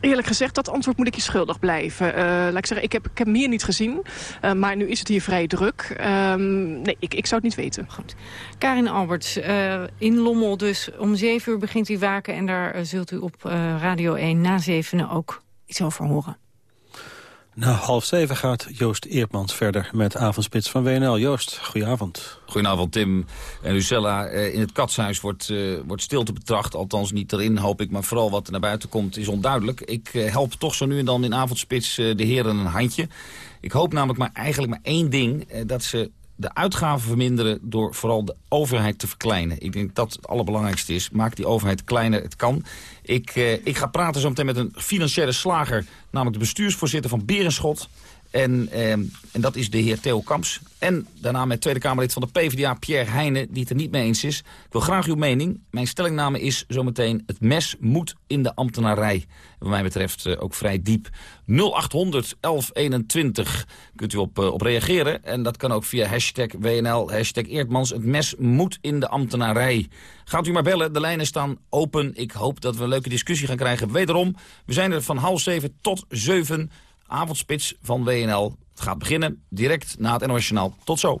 Eerlijk gezegd, dat antwoord moet ik je schuldig blijven. Uh, laat ik zeggen, ik heb, ik heb hem hier niet gezien. Uh, maar nu is het hier vrij druk. Uh, nee, ik, ik zou het niet weten. Goed. Karin Alberts, in Lommel dus. Om zeven uur begint u waken. En daar zult u op Radio 1 na zevenen ook iets over horen. Na half zeven gaat Joost Eertmans verder met Avondspits van WNL. Joost, goedenavond. Goedenavond Tim en Lucella. Eh, in het katshuis wordt, uh, wordt stilte betracht. Althans niet erin hoop ik, maar vooral wat er naar buiten komt is onduidelijk. Ik uh, help toch zo nu en dan in Avondspits de heren een handje. Ik hoop namelijk maar eigenlijk maar één ding. dat ze de uitgaven verminderen door vooral de overheid te verkleinen. Ik denk dat het allerbelangrijkste is. Maak die overheid kleiner, het kan. Ik, eh, ik ga praten zo meteen met een financiële slager... namelijk de bestuursvoorzitter van Berenschot. En, eh, en dat is de heer Theo Kamps. En daarna met Tweede Kamerlid van de PvdA, Pierre Heijnen... die het er niet mee eens is. Ik wil graag uw mening. Mijn stellingname is zometeen... het mes moet in de ambtenarij. Wat mij betreft uh, ook vrij diep. 0800 1121 kunt u op, uh, op reageren. En dat kan ook via hashtag WNL, hashtag Eertmans. Het mes moet in de ambtenarij. Gaat u maar bellen, de lijnen staan open. Ik hoop dat we een leuke discussie gaan krijgen. Wederom, we zijn er van half zeven tot zeven avondspits van WNL. Het gaat beginnen direct na het NOS Tot zo.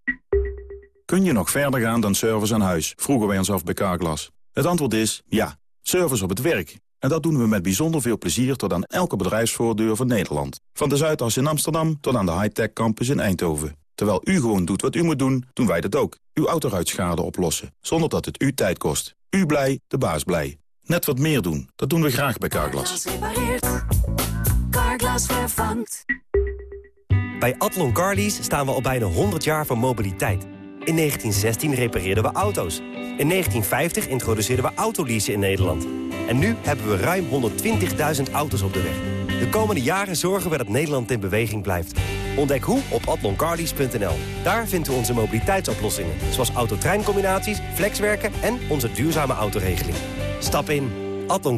Kun je nog verder gaan dan service aan huis? Vroegen wij ons af bij Carglass. Het antwoord is ja. Service op het werk. En dat doen we met bijzonder veel plezier tot aan elke bedrijfsvoordeur van Nederland. Van de Zuidas in Amsterdam tot aan de high-tech campus in Eindhoven. Terwijl u gewoon doet wat u moet doen, doen wij dat ook. Uw autoruitschade oplossen, zonder dat het u tijd kost. U blij, de baas blij. Net wat meer doen, dat doen we graag bij Carglass. Carglass vervangt. Bij Atlon Carlies staan we al bijna 100 jaar van mobiliteit. In 1916 repareerden we auto's. In 1950 introduceerden we autoleasen in Nederland. En nu hebben we ruim 120.000 auto's op de weg. De komende jaren zorgen we dat Nederland in beweging blijft. Ontdek hoe op atloncarlies.nl. Daar vindt u onze mobiliteitsoplossingen. Zoals autotreincombinaties, flexwerken en onze duurzame autoregeling. Stap in. Atlon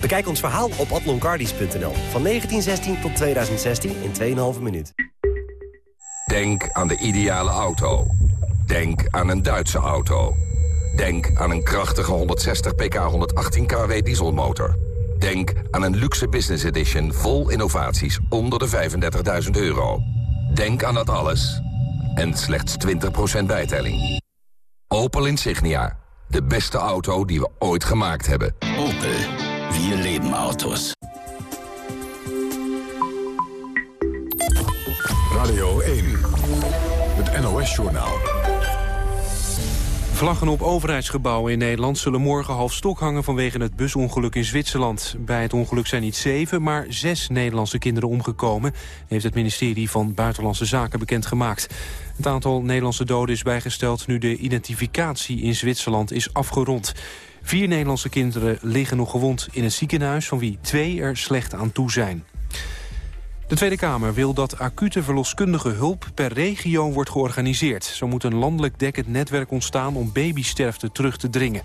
Bekijk ons verhaal op atloncardies.nl. Van 1916 tot 2016 in 2,5 minuut. Denk aan de ideale auto. Denk aan een Duitse auto. Denk aan een krachtige 160 pk 118 kW dieselmotor. Denk Denk aan een luxe business edition vol innovaties onder de 35.000 euro. Denk aan dat alles. En slechts 20% bijtelling. Opel Insignia. De beste auto die we ooit gemaakt hebben. Opel. Wir leben Autos. Radio 1. Het NOS-journaal. Vlaggen op overheidsgebouwen in Nederland zullen morgen half stok hangen vanwege het busongeluk in Zwitserland. Bij het ongeluk zijn niet zeven, maar zes Nederlandse kinderen omgekomen, heeft het ministerie van Buitenlandse Zaken bekendgemaakt. Het aantal Nederlandse doden is bijgesteld nu de identificatie in Zwitserland is afgerond. Vier Nederlandse kinderen liggen nog gewond in het ziekenhuis, van wie twee er slecht aan toe zijn. De Tweede Kamer wil dat acute verloskundige hulp per regio wordt georganiseerd. Zo moet een landelijk dekkend netwerk ontstaan om babysterfte terug te dringen.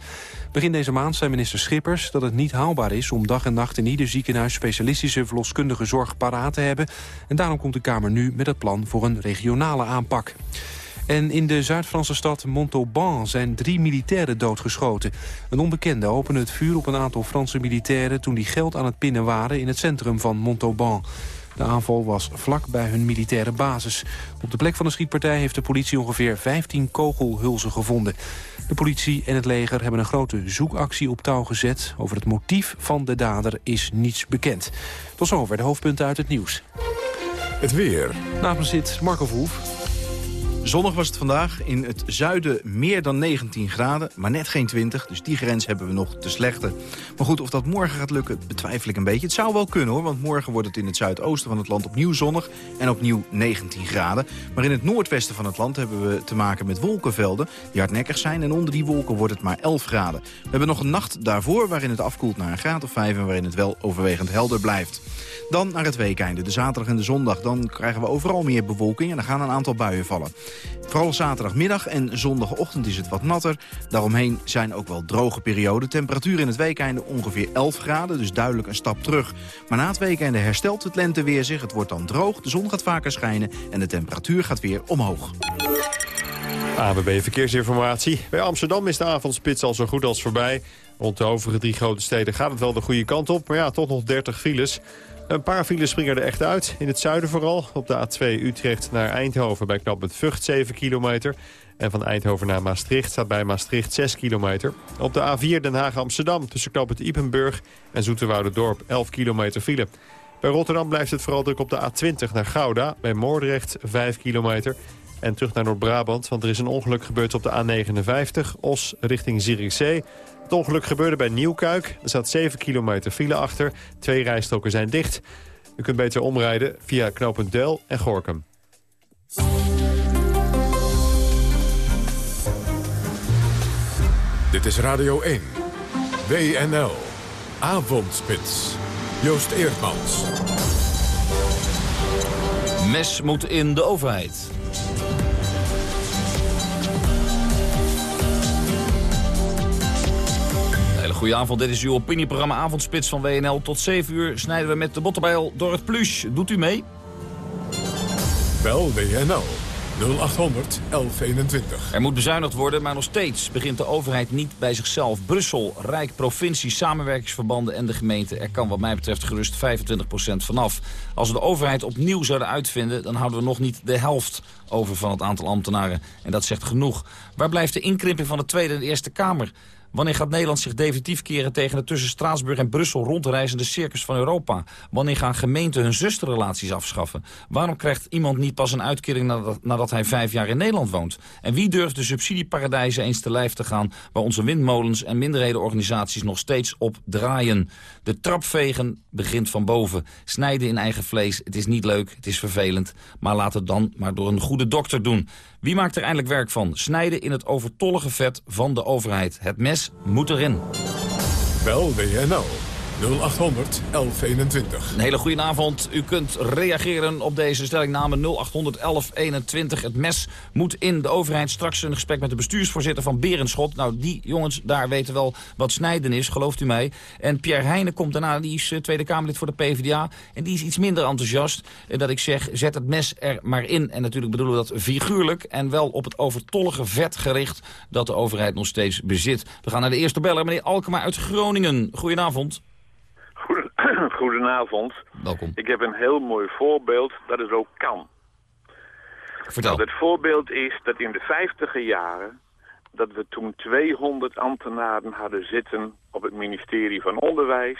Begin deze maand zei minister Schippers dat het niet haalbaar is... om dag en nacht in ieder ziekenhuis specialistische verloskundige zorg paraat te hebben. En daarom komt de Kamer nu met het plan voor een regionale aanpak. En in de Zuid-Franse stad Montauban zijn drie militairen doodgeschoten. Een onbekende opende het vuur op een aantal Franse militairen... toen die geld aan het pinnen waren in het centrum van Montauban. De aanval was vlak bij hun militaire basis. Op de plek van de schietpartij heeft de politie ongeveer 15 kogelhulzen gevonden. De politie en het leger hebben een grote zoekactie op touw gezet. Over het motief van de dader is niets bekend. Tot zover de hoofdpunten uit het nieuws. Het weer. Namens zit Marco Verhoef. Zonnig was het vandaag. In het zuiden meer dan 19 graden, maar net geen 20. Dus die grens hebben we nog te slechte. Maar goed, of dat morgen gaat lukken, betwijfel ik een beetje. Het zou wel kunnen hoor, want morgen wordt het in het zuidoosten van het land opnieuw zonnig. En opnieuw 19 graden. Maar in het noordwesten van het land hebben we te maken met wolkenvelden die hardnekkig zijn. En onder die wolken wordt het maar 11 graden. We hebben nog een nacht daarvoor waarin het afkoelt naar een graad of 5 en waarin het wel overwegend helder blijft. Dan naar het weekeinde, de zaterdag en de zondag. Dan krijgen we overal meer bewolking en er gaan een aantal buien vallen. Vooral zaterdagmiddag en zondagochtend is het wat natter. Daaromheen zijn ook wel droge perioden. Temperatuur in het weekeinde ongeveer 11 graden, dus duidelijk een stap terug. Maar na het weekende herstelt het lenteweer zich. Het wordt dan droog, de zon gaat vaker schijnen en de temperatuur gaat weer omhoog. ABB Verkeersinformatie. Bij Amsterdam is de avondspits al zo goed als voorbij. Rond de overige drie grote steden gaat het wel de goede kant op. Maar ja, toch nog 30 files. Een paar files springen er echt uit. In het zuiden vooral. Op de A2 Utrecht naar Eindhoven bij het Vught 7 kilometer. En van Eindhoven naar Maastricht staat bij Maastricht 6 kilometer. Op de A4 Den Haag-Amsterdam tussen het Ipenburg en Dorp 11 kilometer file. Bij Rotterdam blijft het vooral druk op de A20 naar Gouda. Bij Moordrecht 5 kilometer. En terug naar Noord-Brabant, want er is een ongeluk gebeurd op de A59. Os richting Zierikzee. Het ongeluk gebeurde bij Nieuwkuik. Er staat 7 kilometer file achter. Twee rijstroken zijn dicht. U kunt beter omrijden via knooppunt Del en Gorkum. Dit is Radio 1. WNL. Avondspits. Joost Eerdmans. Mes moet in de overheid. Goedenavond, dit is uw opinieprogramma Avondspits van WNL. Tot 7 uur snijden we met de bottenbijl door het plush. Doet u mee? Bel WNL 0800 1121. Er moet bezuinigd worden, maar nog steeds begint de overheid niet bij zichzelf. Brussel, Rijk, provincie, samenwerkingsverbanden en de gemeente. Er kan wat mij betreft gerust 25% vanaf. Als we de overheid opnieuw zouden uitvinden... dan houden we nog niet de helft over van het aantal ambtenaren. En dat zegt genoeg. Waar blijft de inkrimping van de Tweede en de Eerste Kamer? Wanneer gaat Nederland zich definitief keren tegen het tussen Straatsburg en Brussel rondreizende circus van Europa? Wanneer gaan gemeenten hun zusterrelaties afschaffen? Waarom krijgt iemand niet pas een uitkering nadat, nadat hij vijf jaar in Nederland woont? En wie durft de subsidieparadijzen eens te lijf te gaan waar onze windmolens en minderhedenorganisaties nog steeds op draaien? De trapvegen begint van boven. Snijden in eigen vlees, het is niet leuk, het is vervelend. Maar laat het dan maar door een goede dokter doen. Wie maakt er eindelijk werk van? Snijden in het overtollige vet van de overheid. Het mes moet erin. Bel WNL 0800 1121. Een hele goede avond. U kunt reageren op deze stellingname 0800 1121. Het mes moet in de overheid. Straks een gesprek met de bestuursvoorzitter van Berenschot. Nou, die jongens daar weten wel wat snijden is, gelooft u mij. En Pierre Heijnen komt daarna, die is eh, Tweede Kamerlid voor de PvdA. En die is iets minder enthousiast. En dat ik zeg, zet het mes er maar in. En natuurlijk bedoelen we dat figuurlijk en wel op het overtollige vet gericht... dat de overheid nog steeds bezit. We gaan naar de eerste beller, meneer Alkema uit Groningen. Goedenavond. Goedenavond. Welkom. Ik heb een heel mooi voorbeeld dat het ook kan. Vertel. Nou, het voorbeeld is dat in de vijftiger jaren... dat we toen 200 ambtenaren hadden zitten op het ministerie van Onderwijs...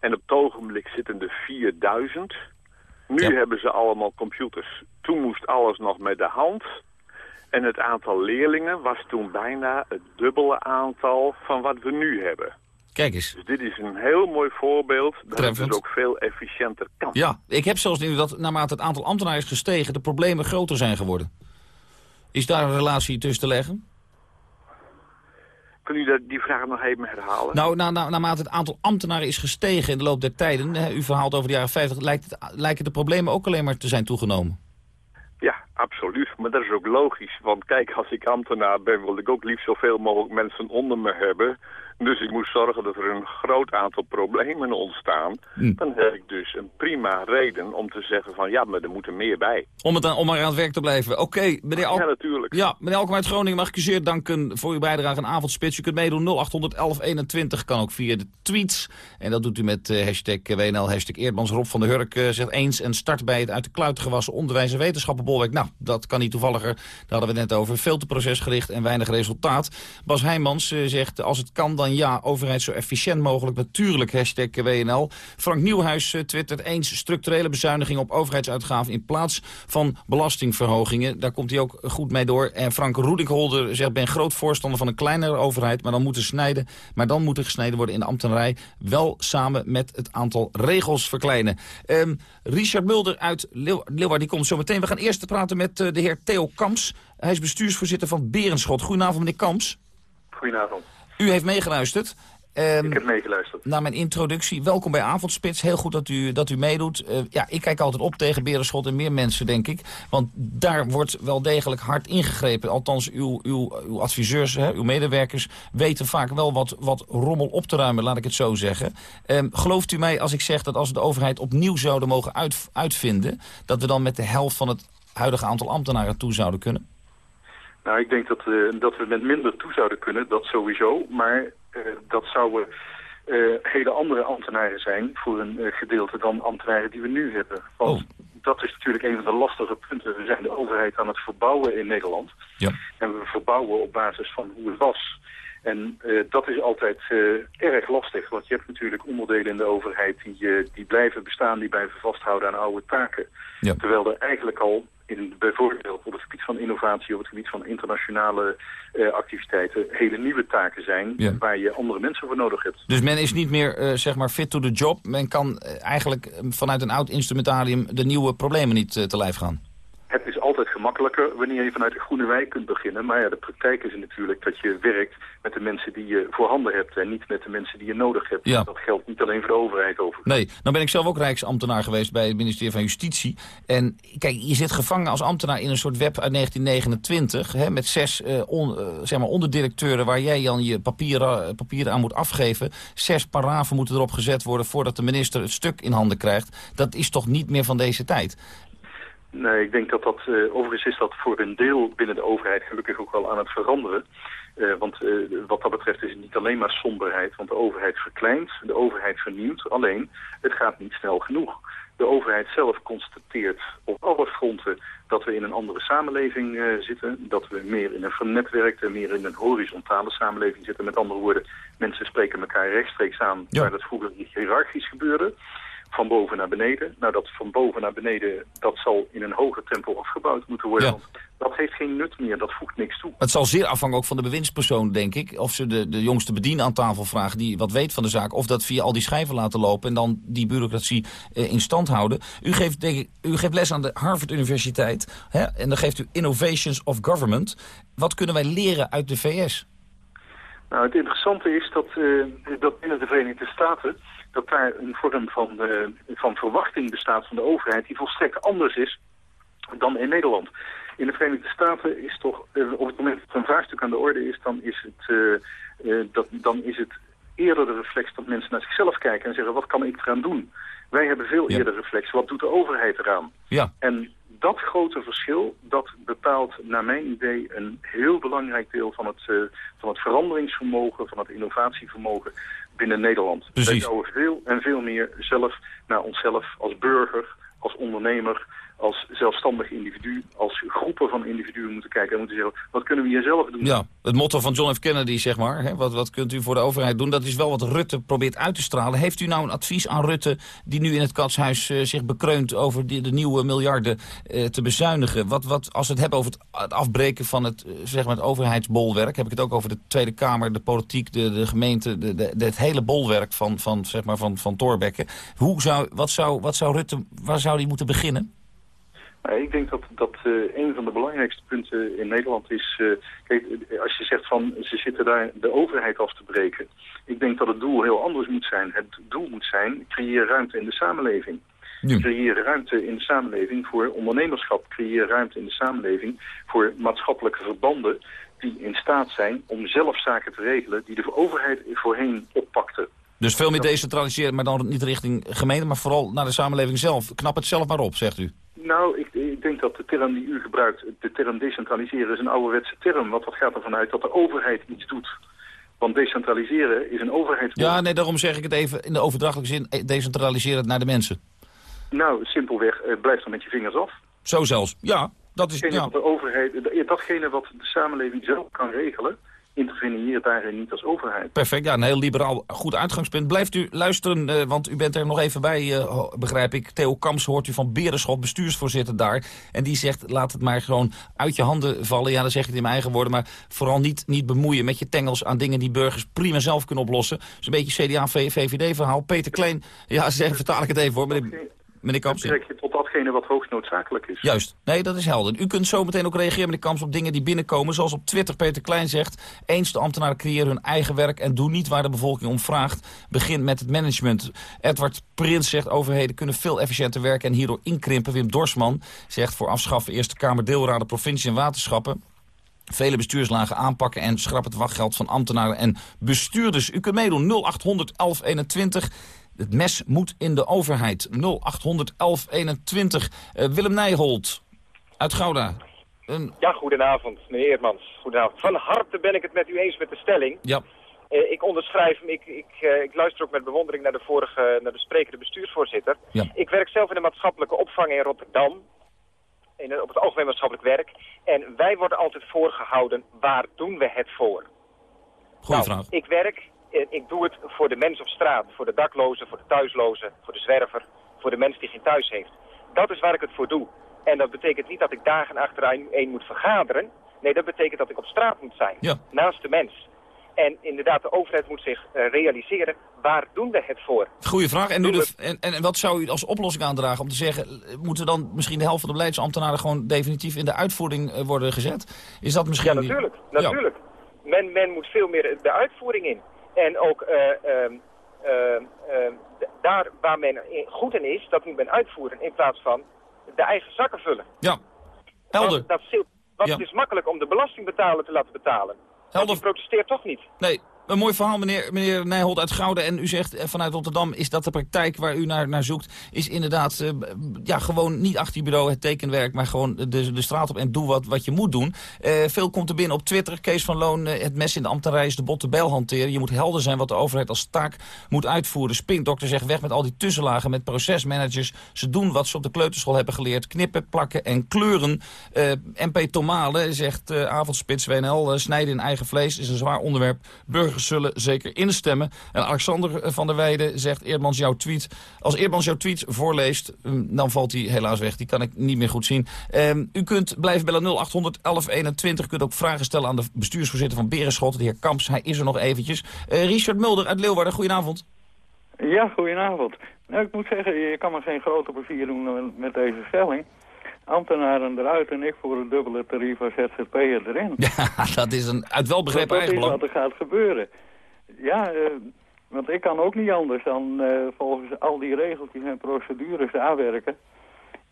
en op het ogenblik zitten er 4000. Nu hebben ze allemaal computers. Toen moest alles nog met de hand... En het aantal leerlingen was toen bijna het dubbele aantal van wat we nu hebben. Kijk eens. Dus dit is een heel mooi voorbeeld dat het dus ook veel efficiënter kan. Ja, ik heb zelfs indruk dat naarmate het aantal ambtenaren is gestegen... de problemen groter zijn geworden. Is daar een relatie tussen te leggen? Kun u die vraag nog even herhalen? Nou, na, na, naarmate het aantal ambtenaren is gestegen in de loop der tijden... Hè, u verhaalt over de jaren 50, lijkt het, lijken de problemen ook alleen maar te zijn toegenomen. Ja, absoluut. Maar dat is ook logisch. Want kijk, als ik ambtenaar ben, wil ik ook liefst zoveel mogelijk mensen onder me hebben. Dus ik moet zorgen dat er een groot aantal problemen ontstaan. Hm. Dan heb ik dus een prima reden om te zeggen van ja, maar er moet er meer bij. Om, het, aan- om maar aan het werk te blijven. Oké, meneer Al Ja, natuurlijk. Ja, meneer Alkem uit Groningen mag ik u zeer danken voor uw bijdrage aan Avondspits. U kunt meedoen 0800 1121, kan ook via de tweets. En dat doet u met eh, hashtag WNL, hashtag Eerdmans. Rob van der Hurk eh, zegt eens en start bij het uit de kluit gewassen onderwijs en wetenschappenbolwerk. Nou, dat kan niet toevalliger. Daar hadden we het net over. Veel te procesgericht en weinig resultaat. Bas Heijmans eh, zegt, als het kan dan ja, overheid zo efficiënt mogelijk. Natuurlijk, hashtag WNL. Frank Nieuwhuis eh, twittert eens structurele bezuinigingen op overheidsuitgaven in plaats van belastingverhogingen. Daar komt hij ook goed mee door. En Frank Roedinkholder zegt, ben groot voorstander van een kleinere overheid, maar dan moeten snijden. Maar dan moet er gesneden worden in de ambtenarij. Wel samen met het aantal regels verkleinen. Ehm, Richard Mulder uit Leeuw die komt zo meteen. We gaan eerst praten met eh, de heer Theo Kamps. Hij is bestuursvoorzitter van Berenschot. Goedenavond, meneer Kamps. Goedenavond. U heeft meegeluisterd. Ehm, Ik heb meegeluisterd. naar mijn introductie. Welkom bij Avondspits. Heel goed dat u, dat u meedoet. Eh, ja, ik kijk altijd op tegen Berenschot en meer mensen, denk ik. Want daar wordt wel degelijk hard ingegrepen. Althans, uw, uw, uw adviseurs, hè, uw medewerkers... weten vaak wel wat, wat rommel op te ruimen, laat ik het zo zeggen. Ehm, gelooft u mij als ik zeg dat als we de overheid opnieuw zouden mogen uit, uitvinden... dat we dan met de helft van het huidige aantal ambtenaren toe zouden kunnen? Nou, ik denk dat, eh, dat we met minder toe zouden kunnen, dat sowieso. Maar eh, dat zouden eh, hele andere ambtenaren zijn voor een gedeelte dan ambtenaren die we nu hebben. Want dat is natuurlijk een van de lastige punten. We zijn de overheid aan het verbouwen in Nederland. Ja. En we verbouwen op basis van hoe het was. En eh, dat is altijd eh, erg lastig, want je hebt natuurlijk onderdelen in de overheid die, eh, die blijven bestaan, die blijven vasthouden aan oude taken. Ja. Terwijl er eigenlijk al in, bijvoorbeeld op het gebied van innovatie, op het gebied van internationale activiteiten, hele nieuwe taken zijn Ja. waar je andere mensen voor nodig hebt. Dus men is niet meer zeg maar fit to the job. Men kan eigenlijk vanuit een oud instrumentarium de nieuwe problemen niet te lijf gaan. Het is altijd gemakkelijker wanneer je vanuit de groene wijk kunt beginnen. Maar ja, de praktijk is natuurlijk dat je werkt met de mensen die je voorhanden hebt... en niet met de mensen die je nodig hebt. Ja. Dat geldt niet alleen voor de overheid over. Nee, nou ben ik zelf ook Rijksambtenaar geweest bij het ministerie van Justitie. En kijk, je zit gevangen als ambtenaar in een soort web uit 1929... Hè, met zes eh, on- eh, zeg maar onderdirecteuren waar jij dan je papieren, eh, papieren aan moet afgeven. Zes paragrafen moeten erop gezet worden voordat de minister het stuk in handen krijgt. Dat is toch niet meer van deze tijd? Nee, ik denk dat dat, eh, overigens is dat voor een deel binnen de overheid gelukkig ook wel aan het veranderen. Eh, want eh, wat dat betreft is het niet alleen maar somberheid, want de overheid verkleint, de overheid vernieuwt. Alleen, het gaat niet snel genoeg. De overheid zelf constateert op alle fronten dat we in een andere samenleving zitten. Dat we meer in een vernetwerkte, meer in een horizontale samenleving zitten. Met andere woorden, mensen spreken elkaar rechtstreeks aan waar dat vroeger hiërarchisch gebeurde van boven naar beneden. Nou, dat van boven naar beneden, dat zal in een hoger tempo afgebouwd moeten worden. Ja. Dat heeft geen nut meer, dat voegt niks toe. Het zal zeer afhangen ook van de bewindspersoon, denk ik. Of ze de, de jongste bediener aan tafel vragen die wat weet van de zaak. Of dat via al die schijven laten lopen en dan die bureaucratie eh, in stand houden. U geeft, denk ik, u geeft les aan de Harvard Universiteit. Hè, en dan geeft u Innovations of Government. Wat kunnen wij leren uit de VS? Nou, het interessante is dat, eh, dat binnen de Verenigde Staten... dat daar een vorm van, eh, van verwachting bestaat van de overheid... die volstrekt anders is dan in Nederland. In de Verenigde Staten is toch, eh, op het moment dat een vraagstuk aan de orde is... dan is het, eh, dat, dan is het eerder de reflex dat mensen naar zichzelf kijken... en zeggen, wat kan ik eraan doen? Wij hebben veel eerder reflex, wat doet de overheid eraan? Ja. En dat grote verschil, dat bepaalt naar mijn idee een heel belangrijk deel van het, uh, van het veranderingsvermogen, van het innovatievermogen binnen Nederland. Precies. Wij zouden veel en veel meer zelf naar onszelf als burger, als ondernemer, als zelfstandig individu, als groepen van individuen moeten kijken en moeten zeggen, wat kunnen we hier zelf doen? Ja, het motto van John F. Kennedy, zeg maar, hè, wat, wat kunt u voor de overheid doen, dat is wel wat Rutte probeert uit te stralen. Heeft u nou een advies aan Rutte, die nu in het katshuis uh, zich bekreunt over de nieuwe miljarden uh, te bezuinigen? Wat, wat, als we het hebben over het, afbreken van het, uh, zeg maar het overheidsbolwerk, heb ik het ook over de Tweede Kamer, de politiek, de, de gemeente, de, het hele bolwerk van, van, zeg maar van, van Thorbecke. Hoe zou, wat, zou, wat zou Rutte, waar zou die moeten beginnen? Nou, ik denk dat, dat uh, een van de belangrijkste punten in Nederland is... Uh, kijk, als je zegt van ze zitten daar de overheid af te breken... ik denk dat het doel heel anders moet zijn. Het doel moet zijn, creëer ruimte in de samenleving. Ja. Creëer ruimte in de samenleving voor ondernemerschap. Creëer ruimte in de samenleving voor maatschappelijke verbanden... die in staat zijn om zelf zaken te regelen... die de overheid voorheen oppakte. Dus veel meer decentraliseren, maar dan niet richting gemeente... maar vooral naar de samenleving zelf. Knap het zelf maar op, zegt u. Nou, ik, ik, denk dat de term die u gebruikt, de term decentraliseren, is een ouderwetse term. Want dat gaat ervan uit dat de overheid iets doet. Want decentraliseren is een overheid. Ja, nee, daarom zeg ik het even in de overdrachtelijke zin. Decentraliseren het naar de mensen. Nou, simpelweg, eh, blijf dan met je vingers af. Zo zelfs, ja. Dat is, ja. wat de overheid, datgene wat de samenleving zelf kan regelen, interveneer daarin niet als overheid. Perfect, ja, een heel liberaal goed uitgangspunt. Blijft u luisteren, uh, want u bent er nog even bij, uh, begrijp ik. Theo Kamps hoort u van Berenschot, bestuursvoorzitter daar. En die zegt, laat het maar gewoon uit je handen vallen. Ja, dan zeg ik het in mijn eigen woorden, maar vooral niet, niet bemoeien met je tengels aan dingen die burgers prima zelf kunnen oplossen. Dat is een beetje CDA-VVD-verhaal. Peter Kleen, ja, zeg, vertaal ik het even voor. Meneer, meneer Kamps. trek je tot datgene wat hoogst noodzakelijk is. Juist. Nee, dat is helder. U kunt zo meteen ook reageren, meneer Kamps, op dingen die binnenkomen. Zoals op Twitter Peter Klein zegt. Eens de ambtenaren creëren hun eigen werk en doen niet waar de bevolking om vraagt. Begin met het management. Edward Prins zegt overheden kunnen veel efficiënter werken en hierdoor inkrimpen. Wim Dorsman zegt voor afschaffen Eerste Kamer, deelraden, provincie en waterschappen. Vele bestuurslagen aanpakken en schrap het wachtgeld van ambtenaren en bestuurders. U kunt meedoen 0800 1121. Het mes moet in de overheid. 0800 1121. Uh, Willem Nijholt uit Gouda. Een... Ja, goedenavond, meneer Eermans. Goedenavond. Van harte ben ik het met u eens met de stelling. Ja. Uh, ik onderschrijf hem. Ik, ik, uh, ik luister ook met bewondering naar de vorige, naar de sprekende bestuursvoorzitter. Ja. Ik werk zelf in de maatschappelijke opvang in Rotterdam. In, op het algemeen maatschappelijk werk. En wij worden altijd voorgehouden, waar doen we het voor? Goeie nou, vraag. Ik werk ik doe het voor de mens op straat, voor de daklozen, voor de thuislozen, voor de zwerver, voor de mens die geen thuis heeft. Dat is waar ik het voor doe. En dat betekent niet dat ik dagen achteraan één moet vergaderen. Nee, dat betekent dat ik op straat moet zijn, ja. naast de mens. En inderdaad, de overheid moet zich uh, realiseren, waar doen we het voor? Goeie vraag. En, nu de, en, en wat zou u als oplossing aandragen om te zeggen... moeten dan misschien de helft van de beleidsambtenaren... gewoon definitief in de uitvoering uh, worden gezet? Is dat misschien... Ja, natuurlijk. natuurlijk. Ja. Men, men moet veel meer de uitvoering in. En ook uh, uh, uh, daar waar men goed in is, dat moet men uitvoeren in plaats van de eigen zakken vullen. Ja, helder. Want, dat ja. het is makkelijk om de belastingbetaler te laten betalen. Helder. Die protesteert toch niet. Nee, een mooi verhaal, meneer, meneer Nijholt uit Gouden. En u zegt eh, vanuit Rotterdam is dat de praktijk waar u naar, naar zoekt... is inderdaad uh, ja, gewoon niet achter je bureau het tekenwerk... maar gewoon de, de straat op en doe wat, wat je moet doen. Uh, veel komt er binnen op Twitter. Kees van Loon, het mes in de ambtenarij de botte bijl hanteren. Je moet helder zijn wat de overheid als taak moet uitvoeren. Spinkdokter zegt weg met al die tussenlagen met procesmanagers. Ze doen wat ze op de kleuterschool hebben geleerd. Knippen, plakken en kleuren. MP Tomale zegt avondspits WNL... snijden in eigen vlees is een zwaar onderwerp. Burgers zullen zeker instemmen. En Alexander van der Weijden zegt Eerdmans jouw tweet. Als Eerdmans jouw tweet voorleest, dan valt hij helaas weg. Die kan ik niet meer goed zien. Um, u kunt blijven bellen 0800 1121. U kunt ook vragen stellen aan de bestuursvoorzitter van Berenschot, de heer Kamps. Hij is er nog eventjes. Uh, Richard Mulder uit Leeuwarden, goedenavond. Ja, goedenavond. Nou, ik moet zeggen, je kan me geen grote plezier doen met deze stelling ambtenaren eruit en ik voor een dubbele tarief als ZZP'er erin. [LAUGHS] Ja, dat is een uit welbegrepen eigen belang. Dat is wat er gaat gebeuren. Ja, uh, want ik kan ook niet anders dan uh, volgens al die regeltjes en procedures aanwerken.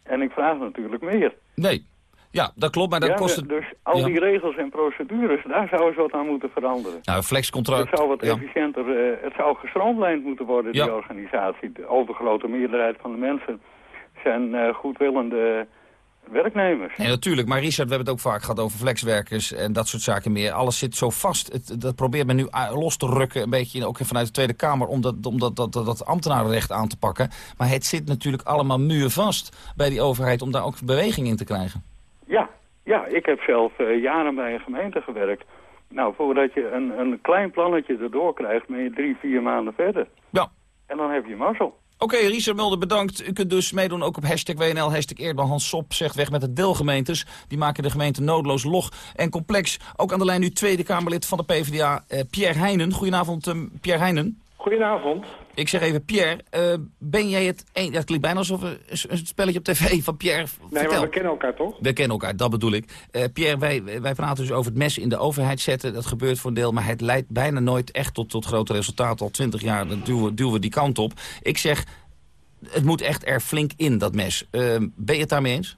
En ik vraag natuurlijk meer. Nee, ja, dat klopt, maar dat ja, kost het... Dus al ja. die regels en procedures, daar zou eens wat aan moeten veranderen. Nou, flexcontract... Het zou wat ja. efficiënter, uh, het zou gestroomlijnd moeten worden, die organisatie. De overgrote meerderheid van de mensen zijn goedwillende werknemers. Nee, natuurlijk. Maar Richard, we hebben het ook vaak gehad over flexwerkers en dat soort zaken meer. Alles zit zo vast. Het, dat probeert men nu los te rukken, een beetje ook vanuit de Tweede Kamer, om dat, om dat, dat, dat, dat ambtenarenrecht aan te pakken. Maar het zit natuurlijk allemaal muurvast bij die overheid om daar ook beweging in te krijgen. Ja, ja ik heb zelf eh, jaren bij een gemeente gewerkt. Nou, voordat je een, een klein plannetje erdoor krijgt, ben je drie, vier maanden verder. Ja. En dan heb je mazzel. Oké, Richard Mulder, bedankt. U kunt dus meedoen ook op hashtag WNL, hashtag Eerdman Hans Sop zegt weg met de deelgemeentes. Die maken de gemeente noodloos log en complex. Ook aan de lijn nu Tweede Kamerlid van de PvdA, eh, Pierre Heijnen. Goedenavond, uh, Pierre Heijnen. Goedenavond. Ik zeg even, Pierre, uh, ben jij het... Een, dat klinkt bijna alsof een, een spelletje op tv van Pierre... Nee, maar we kennen elkaar toch? We kennen elkaar, dat bedoel ik. Uh, Pierre, wij, wij praten dus over het mes in de overheid zetten. Dat gebeurt voor een deel, maar het leidt bijna nooit echt tot, tot grote resultaten. Al twintig jaar dan duwen, duwen we die kant op. Ik zeg, het moet echt er flink in, dat mes. Uh, ben je het daarmee eens?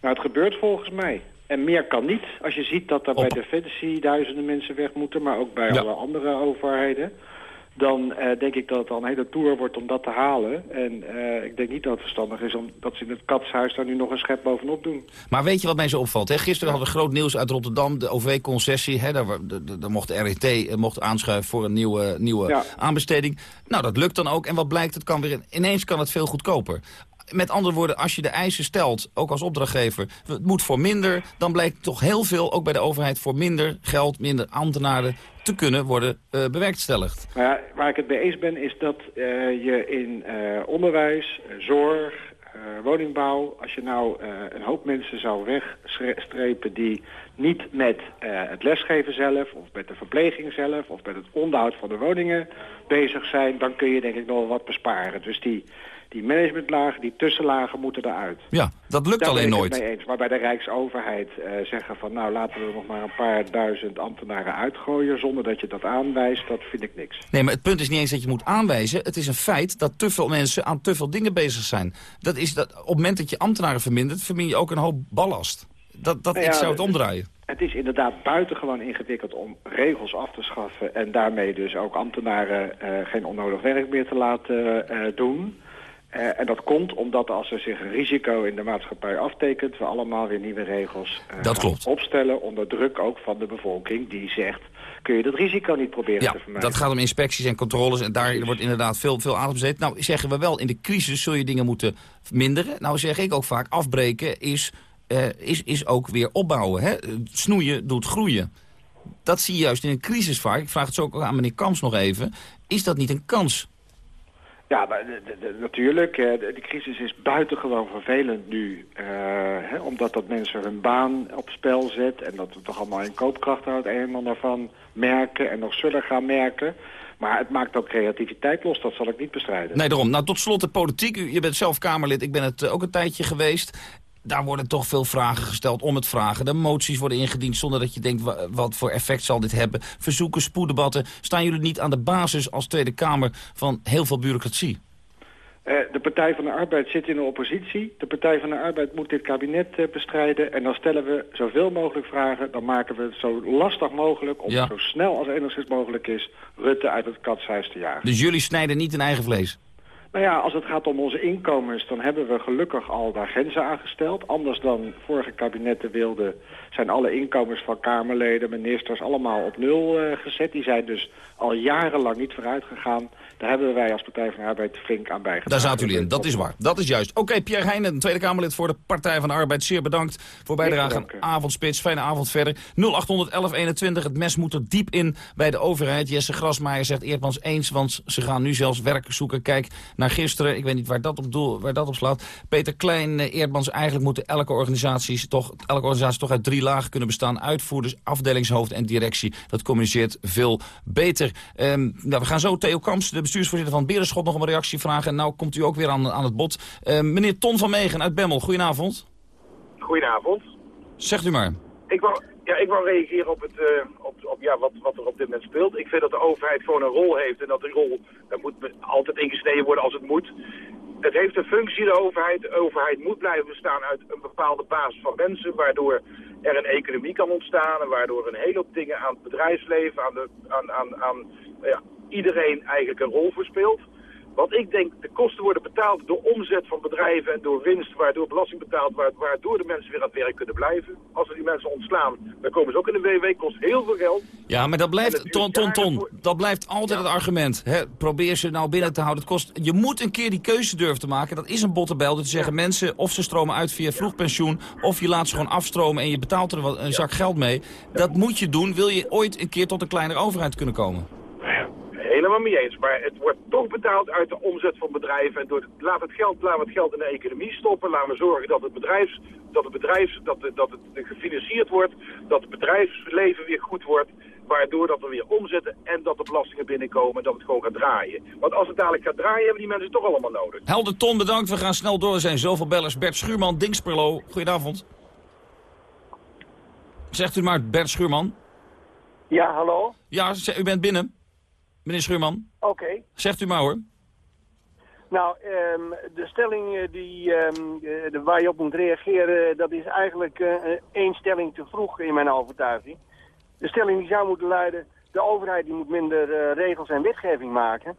Nou, het gebeurt volgens mij. En meer kan niet. Als je ziet dat er bij Defensie duizenden mensen weg moeten... maar ook bij ja. alle andere overheden dan uh, denk ik dat het al een hele tour wordt om dat te halen. En uh, ik denk niet dat het verstandig is om dat ze in het katshuis daar nu nog een schep bovenop doen. Maar weet je wat mij zo opvalt? Hè? Gisteren hadden we groot nieuws uit Rotterdam, de OV-concessie. Daar, daar, mocht de RET uh, mocht aanschuiven voor een nieuwe, nieuwe ja. aanbesteding. Nou, dat lukt dan ook. En wat blijkt, het kan weer, ineens kan het veel goedkoper. Met andere woorden, als je de eisen stelt, ook als opdrachtgever... het moet voor minder, dan blijkt toch heel veel, ook bij de overheid... voor minder geld, minder ambtenaren te kunnen worden uh, bewerkstelligd. Maar waar ik het mee eens ben, is dat uh, je in uh, onderwijs, zorg, woningbouw... als je nou een hoop mensen zou wegstrepen die niet met het lesgeven zelf... of met de verpleging zelf of met het onderhoud van de woningen bezig zijn... dan kun je denk ik nog wat besparen. Dus die die managementlagen, die tussenlagen moeten eruit. Ja, dat lukt Daar alleen ben ik nooit. Het mee eens. Maar bij de Rijksoverheid uh, zeggen van nou laten we er nog maar een paar duizend ambtenaren uitgooien zonder dat je dat aanwijst, dat vind ik niks. Nee, maar het punt is niet eens dat je moet aanwijzen. Het is een feit dat te veel mensen aan te veel dingen bezig zijn. Dat is dat op het moment dat je ambtenaren vermindert, vermin je ook een hoop ballast. Dat, dat, nou ja, ik zou het omdraaien. Het is inderdaad buitengewoon ingewikkeld om regels af te schaffen... en daarmee dus ook ambtenaren uh, geen onnodig werk meer te laten uh, doen... Uh, en dat komt omdat als er zich een risico in de maatschappij aftekent... we allemaal weer nieuwe regels uh, dat klopt. opstellen onder druk ook van de bevolking... die zegt, kun je dat risico niet proberen ja, te vermijden? dat gaat om inspecties en controles en daar wordt inderdaad veel, veel aandacht bezet. Nou zeggen we wel, in de crisis zul je dingen moeten minderen. Nou zeg ik ook vaak, afbreken is, uh, is, is ook weer opbouwen. Hè? Snoeien doet groeien. Dat zie je juist in een crisis vaak. Ik vraag het zo ook aan meneer Kams nog even. Is dat niet een kans? Ja, natuurlijk, de, crisis is buitengewoon vervelend nu. Uh, hè, omdat dat mensen hun baan op spel zet... en dat we toch allemaal in koopkracht een en ander van merken... en nog zullen gaan merken. Maar het maakt ook creativiteit los, dat zal ik niet bestrijden. Nee, daarom. Nou, tot slot de politiek. U, je bent zelf Kamerlid, ik ben het uh, ook een tijdje geweest daar worden toch veel vragen gesteld om het vragen. De moties worden ingediend zonder dat je denkt... wat voor effect zal dit hebben. Verzoeken, spoeddebatten. Staan jullie niet aan de basis als Tweede Kamer van heel veel bureaucratie? Uh, de Partij van de Arbeid zit in de oppositie. De Partij van de Arbeid moet dit kabinet uh, bestrijden. En dan stellen we zoveel mogelijk vragen. Dan maken we het zo lastig mogelijk... om ja. zo snel als enigszins mogelijk is... Rutte uit het katshuis te jagen. Dus jullie snijden niet in eigen vlees? Nou ja, als het gaat om onze inkomens, dan hebben we gelukkig al daar grenzen aangesteld. Anders dan vorige kabinetten wilden, zijn alle inkomens van Kamerleden, ministers allemaal op nul uh, gezet. Die zijn dus al jarenlang niet vooruit gegaan. Daar hebben wij als Partij van de Arbeid flink aan bijgedragen. Daar zaten jullie in, dat is waar. Dat is juist. Oké, okay, Pierre Heijnen, Tweede Kamerlid voor de Partij van de Arbeid. Zeer bedankt voor bijdrage aan Avondspits. Fijne avond verder. 081121, het mes moet er diep in bij de overheid. Jesse Grasmaier zegt Eerdmans eens, want ze gaan nu zelfs werk zoeken. Kijk naar gisteren, ik weet niet waar dat op, doel, waar dat op slaat. Peter Klein, Eerdmans, eigenlijk moeten elke organisatie, toch, elke organisatie toch uit drie lagen kunnen bestaan. Uitvoerders, afdelingshoofd en directie. Dat communiceert veel beter. Um, nou, we gaan zo Theo Kamps, de bestuursvoorzitter van Berenschot, nog een reactie vragen. En nou komt u ook weer aan, aan het bod. Uh, meneer Ton van Megen uit Bemmel, goedenavond. Goedenavond. Zegt u maar. Ik wou, ja, ik wou reageren op, het, uh, op, op ja, wat, wat er op dit moment speelt. Ik vind dat de overheid gewoon een rol heeft en dat die rol daar moet altijd ingesneden worden als het moet. Het heeft een functie, de overheid. De overheid moet blijven bestaan uit een bepaalde basis van mensen, waardoor er een economie kan ontstaan en waardoor een hele hoop dingen aan het bedrijfsleven, aan, de, aan, aan, aan ja, iedereen eigenlijk een rol voor speelt. Want ik denk, de kosten worden betaald door omzet van bedrijven en door winst, waardoor belasting betaald wordt, waardoor de mensen weer aan het werk kunnen blijven. Als we die mensen ontslaan, dan komen ze ook in de WW, kost heel veel geld. Ja, maar dat blijft, ton, ton, ton, dat blijft altijd het argument. Hè? Probeer ze nou binnen te houden. Het kost, je moet een keer die keuze durven te maken. Dat is een bottenbel. Dat te zeggen, mensen, of ze stromen uit via vroegpensioen, of je laat ze gewoon afstromen en je betaalt er een zak geld mee. Dat moet je doen, wil je ooit een keer tot een kleinere overheid kunnen komen. Helemaal mee eens. Maar het wordt toch betaald uit de omzet van bedrijven. En door laat het geld, laten we het geld in de economie stoppen. Laten we zorgen dat het bedrijfs, dat het bedrijfs, dat, de, dat het gefinancierd wordt. Dat het bedrijfsleven weer goed wordt. Waardoor dat er weer omzetten en dat de belastingen binnenkomen en dat het gewoon gaat draaien. Want als het dadelijk gaat draaien, hebben die mensen het toch allemaal nodig. Helder Ton, bedankt. We gaan snel door. Er zijn zoveel bellers. Bert Schuurman, Dingsperlo. Goedenavond. Zegt u maar, Bert Schuurman. Ja, hallo? Ja, u bent binnen. Meneer Schuurman. Oké. Zegt u maar hoor. Nou, um, de stelling uh, die, um, de, waar je op moet reageren, dat is eigenlijk uh, één stelling te vroeg in mijn overtuiging. De stelling die zou moeten luiden, de overheid die moet minder uh, regels en wetgeving maken.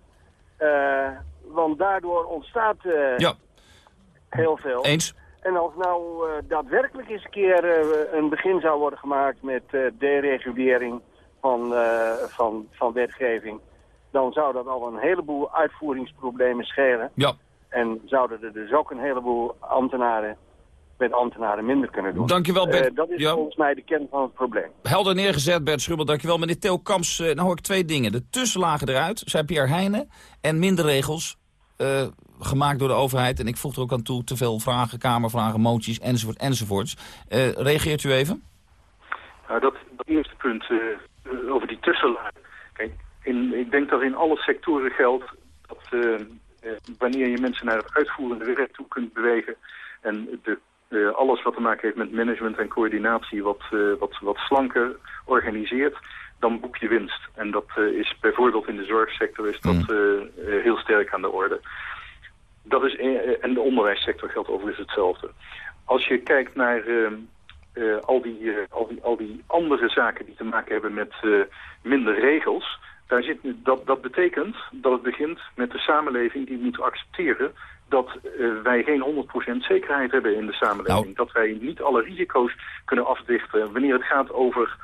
want daardoor ontstaat ja. heel veel. Eens. En als nou daadwerkelijk eens een keer een begin zou worden gemaakt met deregulering van, van, van wetgeving dan zou dat al een heleboel uitvoeringsproblemen schelen. Ja. En zouden er dus ook een heleboel ambtenaren met ambtenaren minder kunnen doen. Dankjewel Bert. Uh, dat is ja. volgens mij de kern van het probleem. Helder neergezet Bert Schubbel, dankjewel. Meneer Theo Kamps, uh, nou hoor ik twee dingen. De tussenlagen eruit, zei Pierre Heijnen, en minder regels. Uh, gemaakt door de overheid. En ik voeg er ook aan toe te veel vragen, kamervragen, moties, enzovoort, enzovoorts. reageert u even? Nou, dat, dat eerste punt over die tussenlagen. Kijk, in, ik denk dat in alle sectoren geldt dat uh, wanneer je mensen naar het uitvoerende werk toe kunt bewegen en de, uh, alles wat te maken heeft met management en coördinatie wat, wat, wat slanker organiseert, dan boek je winst. En dat is bijvoorbeeld in de zorgsector is dat mm. heel sterk aan de orde. Dat is, en de onderwijssector geldt overigens hetzelfde. Als je kijkt naar al, die, al, die, al die andere zaken die te maken hebben met minder regels daar zit, dat, dat betekent dat het begint met de samenleving die moet accepteren dat uh, wij geen 100% zekerheid hebben in de samenleving. Nou. Dat wij niet alle risico's kunnen afdichten. Wanneer het gaat over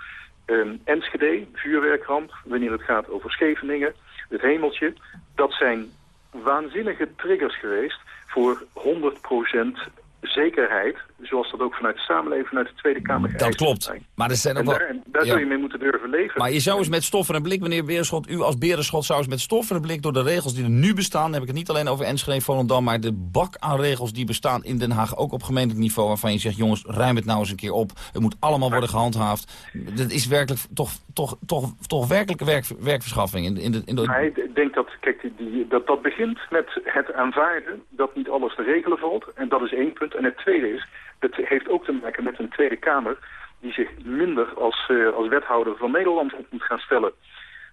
um, Enschede, vuurwerkramp, wanneer het gaat over Scheveningen, het hemeltje, dat zijn waanzinnige triggers geweest voor 100% zekerheid, zoals dat ook vanuit de samenleving, vanuit de Tweede Kamer Dat klopt. Zijn. Maar er zijn ook wel... daar, daar ja. zou je mee moeten durven leven. Maar je zou eens met stof en een blik, meneer Beerschot, u als Berenschot zou eens met stof en een blik door de regels die er nu bestaan, dan heb ik het niet alleen over Enschede, Volendam, maar de bak aan regels die bestaan in Den Haag, ook op gemeentelijk niveau, waarvan je zegt, jongens, ruim het nou eens een keer op. Het moet allemaal worden gehandhaafd. Dat is werkelijk toch, toch, toch, toch werkelijke werk, werkverschaffing. In, in de, in de... Maar ik denk dat, kijk, die, dat dat begint met het aanvaarden dat niet alles te regelen valt. En dat is één punt. En het tweede is, het heeft ook te maken met een Tweede Kamer die zich minder als, uh, als wethouder van Nederland op moet gaan stellen.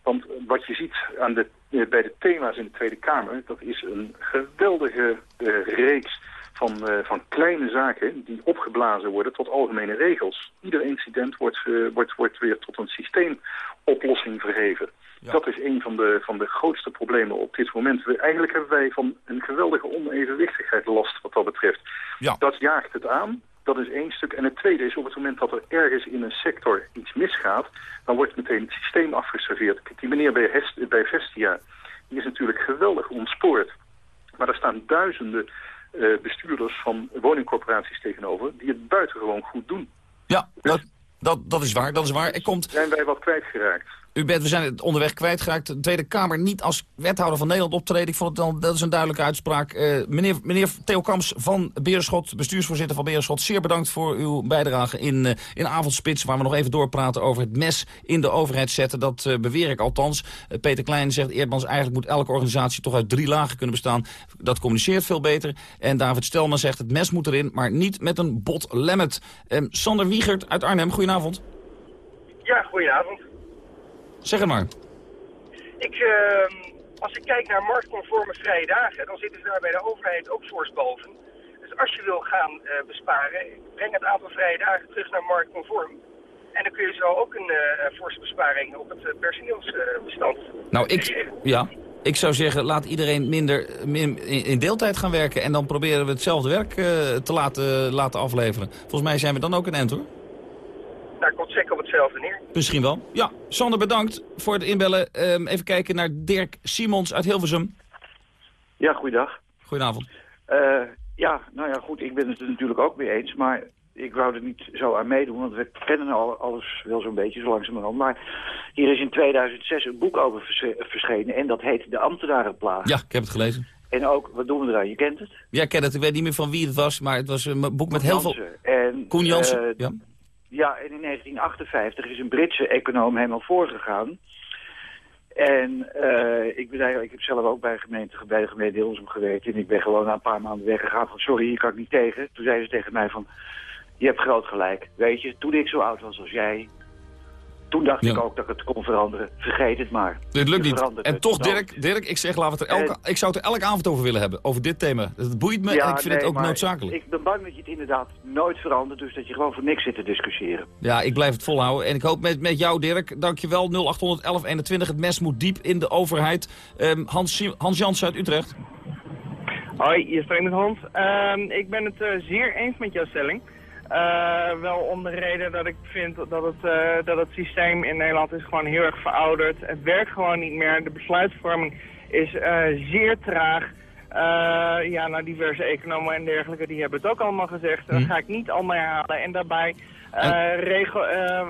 Want wat je ziet aan de, uh, bij de thema's in de Tweede Kamer, dat is een geweldige uh, reeks van, van kleine zaken die opgeblazen worden tot algemene regels. Ieder incident wordt, wordt, wordt weer tot een systeemoplossing verheven. Ja. Dat is een van de, van de grootste problemen op dit moment. We, eigenlijk hebben wij van een geweldige onevenwichtigheid last wat dat betreft. Ja. Dat jaagt het aan. Dat is één stuk. En het tweede is op het moment dat er ergens in een sector iets misgaat... dan wordt meteen het systeem afgeserveerd. Die meneer bij, Hest, bij Vestia die is natuurlijk geweldig ontspoord. Maar er staan duizenden uh, bestuurders van woningcorporaties tegenover... die het buitengewoon goed doen. Ja, dat, dat, dat is waar. Dat is waar. Er komt... Zijn wij wat kwijtgeraakt? U bent, we zijn het onderweg kwijtgeraakt. De Tweede Kamer niet als wethouder van Nederland optreden. Ik vond het dan, dat is een duidelijke uitspraak. Uh, meneer, meneer Theo Kamps van Beerschot, bestuursvoorzitter van Beerschot... zeer bedankt voor uw bijdrage in, uh, in Avondspits... waar we nog even doorpraten over het mes in de overheid zetten. Dat uh, beweer ik althans. Peter Klein zegt, Eerdmans, eigenlijk moet elke organisatie... toch uit drie lagen kunnen bestaan. Dat communiceert veel beter. En David Stelman zegt, het mes moet erin, maar niet met een bot lemmet. Sander Wiegert uit Arnhem, goedenavond. Ja, goedenavond. Zeg het maar. Ik, uh, als ik kijk naar marktconforme vrije dagen, dan zitten ze daar bij de overheid ook fors boven. Dus als je wil gaan uh, besparen, breng het aantal vrije dagen terug naar marktconform. En dan kun je zo ook een uh, forse besparing op het personeelsbestand. nou, ik, ja, Ik zou zeggen, laat iedereen minder min, in deeltijd gaan werken... en dan proberen we hetzelfde werk te laten, laten afleveren. Volgens mij zijn we dan ook een end, hoor. Daar komt hetzelfde neer. Misschien wel. Ja, Sander, bedankt voor het inbellen. Ehm, even kijken naar Dirk Simons uit Hilversum. Ja, goeiedag. Goedenavond. Uh, ja, nou ja, goed, ik ben het er natuurlijk ook mee eens, maar ik wou er niet zo aan meedoen, want we kennen al, alles wel zo'n beetje, zo langzamerhand. Maar hier is in 2006 een boek over verschenen en dat heet De Ambtenarenplaat. Ja, ik heb het gelezen. En ook, wat doen we eraan? Je kent het? Ja, ik ken het. Ik weet niet meer van wie het was, maar het was een boek met heel veel... En, Koen Jansen, uh, ja. Ja, en in 1958 is een Britse econoom helemaal voorgegaan. En uh, ik, ben ik heb zelf ook bij, gemeente, bij de gemeente Hilversum gewerkt. En ik ben gewoon na een paar maanden weggegaan van sorry, hier kan ik niet tegen. Toen zeiden ze tegen mij van, je hebt groot gelijk. Weet je, toen ik zo oud was als jij, toen dacht ik ook dat ik het kon veranderen. Vergeet het maar. Dit lukt niet. En toch, Dirk, Dirk, ik zeg, laten we het er elke, ik zou het er elke avond over willen hebben. Over dit thema. Het boeit me en ik vind het ook noodzakelijk. Ik ben bang dat je het inderdaad nooit verandert. Dus dat je gewoon voor niks zit te discussiëren. Ja, ik blijf het volhouden. En ik hoop met, met jou, Dirk, dankjewel. 081121. Het mes moet diep in de overheid. Um, Hans, Hans Jans uit Utrecht. Hoi, je spreekt met Hans. Um, ik ben het uh, zeer eens met jouw stelling. Uh, wel om de reden dat ik vind dat het, uh, dat het systeem in Nederland is gewoon heel erg verouderd. Het werkt gewoon niet meer. De besluitvorming is uh, zeer traag. ja, nou, diverse economen en dergelijke, die hebben het ook allemaal gezegd. Dat ga ik niet allemaal herhalen. En daarbij uh, regel, uh,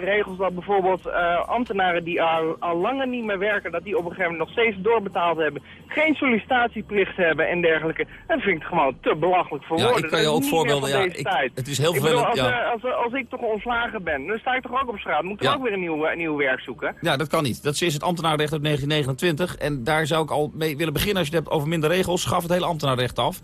regels dat bijvoorbeeld uh, ambtenaren die al, al langer niet meer werken, dat die op een gegeven moment nog steeds doorbetaald hebben, geen sollicitatieplicht hebben en dergelijke. Dat vind ik gewoon te belachelijk voor ja, woorden. ik kan je ook voorbeelden, ja, ik, het is heel veel. Als, ja. als, als, ik toch ontslagen ben, dan sta ik toch ook op straat, moet ik ja. ook weer een nieuw, nieuw werk zoeken. Ja, dat kan niet. Dat is het ambtenaarrecht uit 1929 en daar zou ik al mee willen beginnen. Als je het hebt over minder regels, schaf het hele ambtenaarrecht af.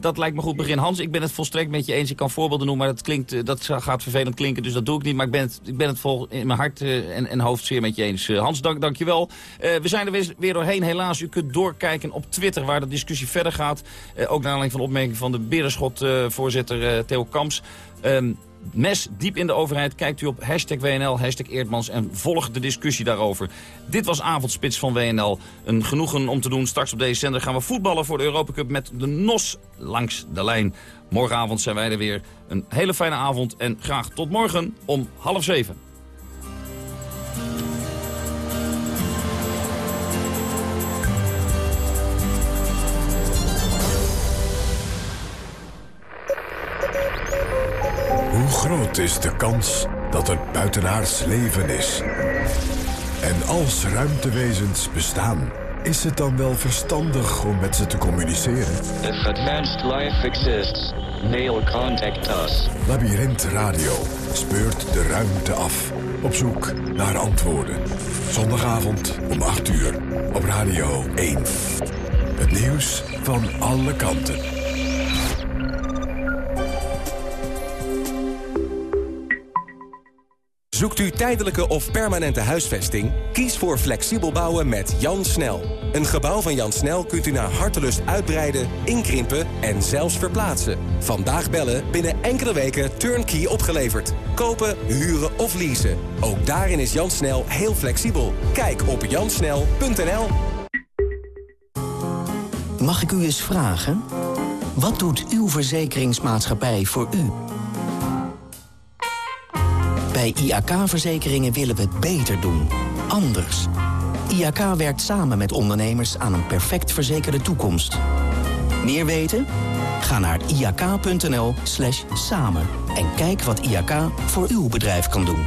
dat lijkt me goed begin. Hans, ik ben het volstrekt met je eens. Ik kan voorbeelden noemen, maar dat klinkt, dat gaat gaat vervelend klinken, dus dat doe ik niet. Maar ik ben het, ik ben het vol in mijn hart uh, en, en hoofd zeer met je eens. Uh, Hans, dank, dank je wel. Uh, we zijn er weer, doorheen, helaas. U kunt doorkijken op Twitter, waar de discussie verder gaat. ook naar aanleiding van de opmerking van de Berenschot-voorzitter Theo Kamps. Um, mes diep in de overheid. Kijkt u op hashtag WNL, hashtag Eerdmans en volg de discussie daarover. Dit was Avondspits van WNL. Een genoegen om te doen. Straks op deze zender gaan we voetballen voor de Europa Cup met de NOS langs de lijn. Morgenavond zijn wij er weer. Een hele fijne avond en graag tot morgen om half zeven. Groot is de kans dat er buitenaards leven is? En als ruimtewezens bestaan, is het dan wel verstandig om met ze te communiceren? If advanced life exists, mail contact us. Labyrinth Radio speurt de ruimte af. Op zoek naar antwoorden. Zondagavond om 8 uur op Radio 1. Het nieuws van alle kanten. Zoekt u tijdelijke of permanente huisvesting? Kies voor flexibel bouwen met Jan Snel. Een gebouw van Jan Snel kunt u naar hartelust uitbreiden, inkrimpen en zelfs verplaatsen. Vandaag bellen, binnen enkele weken turnkey opgeleverd. Kopen, huren of leasen. Ook daarin is Jan Snel heel flexibel. Kijk op jansnel.nl Mag ik u eens vragen? Wat doet uw verzekeringsmaatschappij voor u? Bij IAK-verzekeringen willen we het beter doen. Anders. IAK werkt samen met ondernemers aan een perfect verzekerde toekomst. Meer weten? Ga naar iak.nl slash samen. En kijk wat IAK voor uw bedrijf kan doen.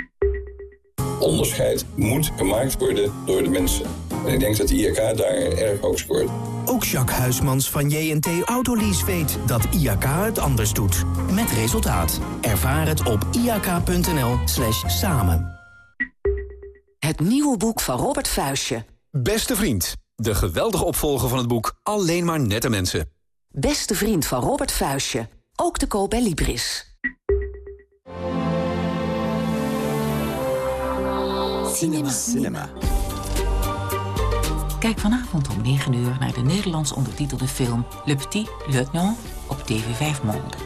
Onderscheid moet gemaakt worden door de mensen. En ik denk dat de IAK daar erg hoog scoort. Ook Jacques Huismans van JNT Autolease weet dat IAK het anders doet. Met resultaat. Ervaar het op iak.nl slash samen. Het nieuwe boek van Robert Vuistje. Beste vriend. De geweldige opvolger van het boek Alleen maar nette mensen. Beste vriend van Robert Vuistje. Ook te koop bij Libris. Cinema. Cinema. Kijk vanavond om 9 uur naar de Nederlands ondertitelde film Le Petit Lieutenant op TV5 Monde.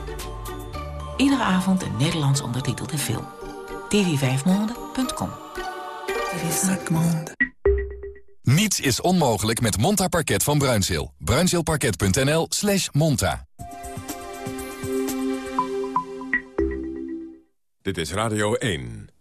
Iedere avond een Nederlands ondertitelde film. tv5monde.com Niets is onmogelijk met Monta Parket van Bruinzeel. Bruinzeelparket.nl slash monta. Dit is Radio 1.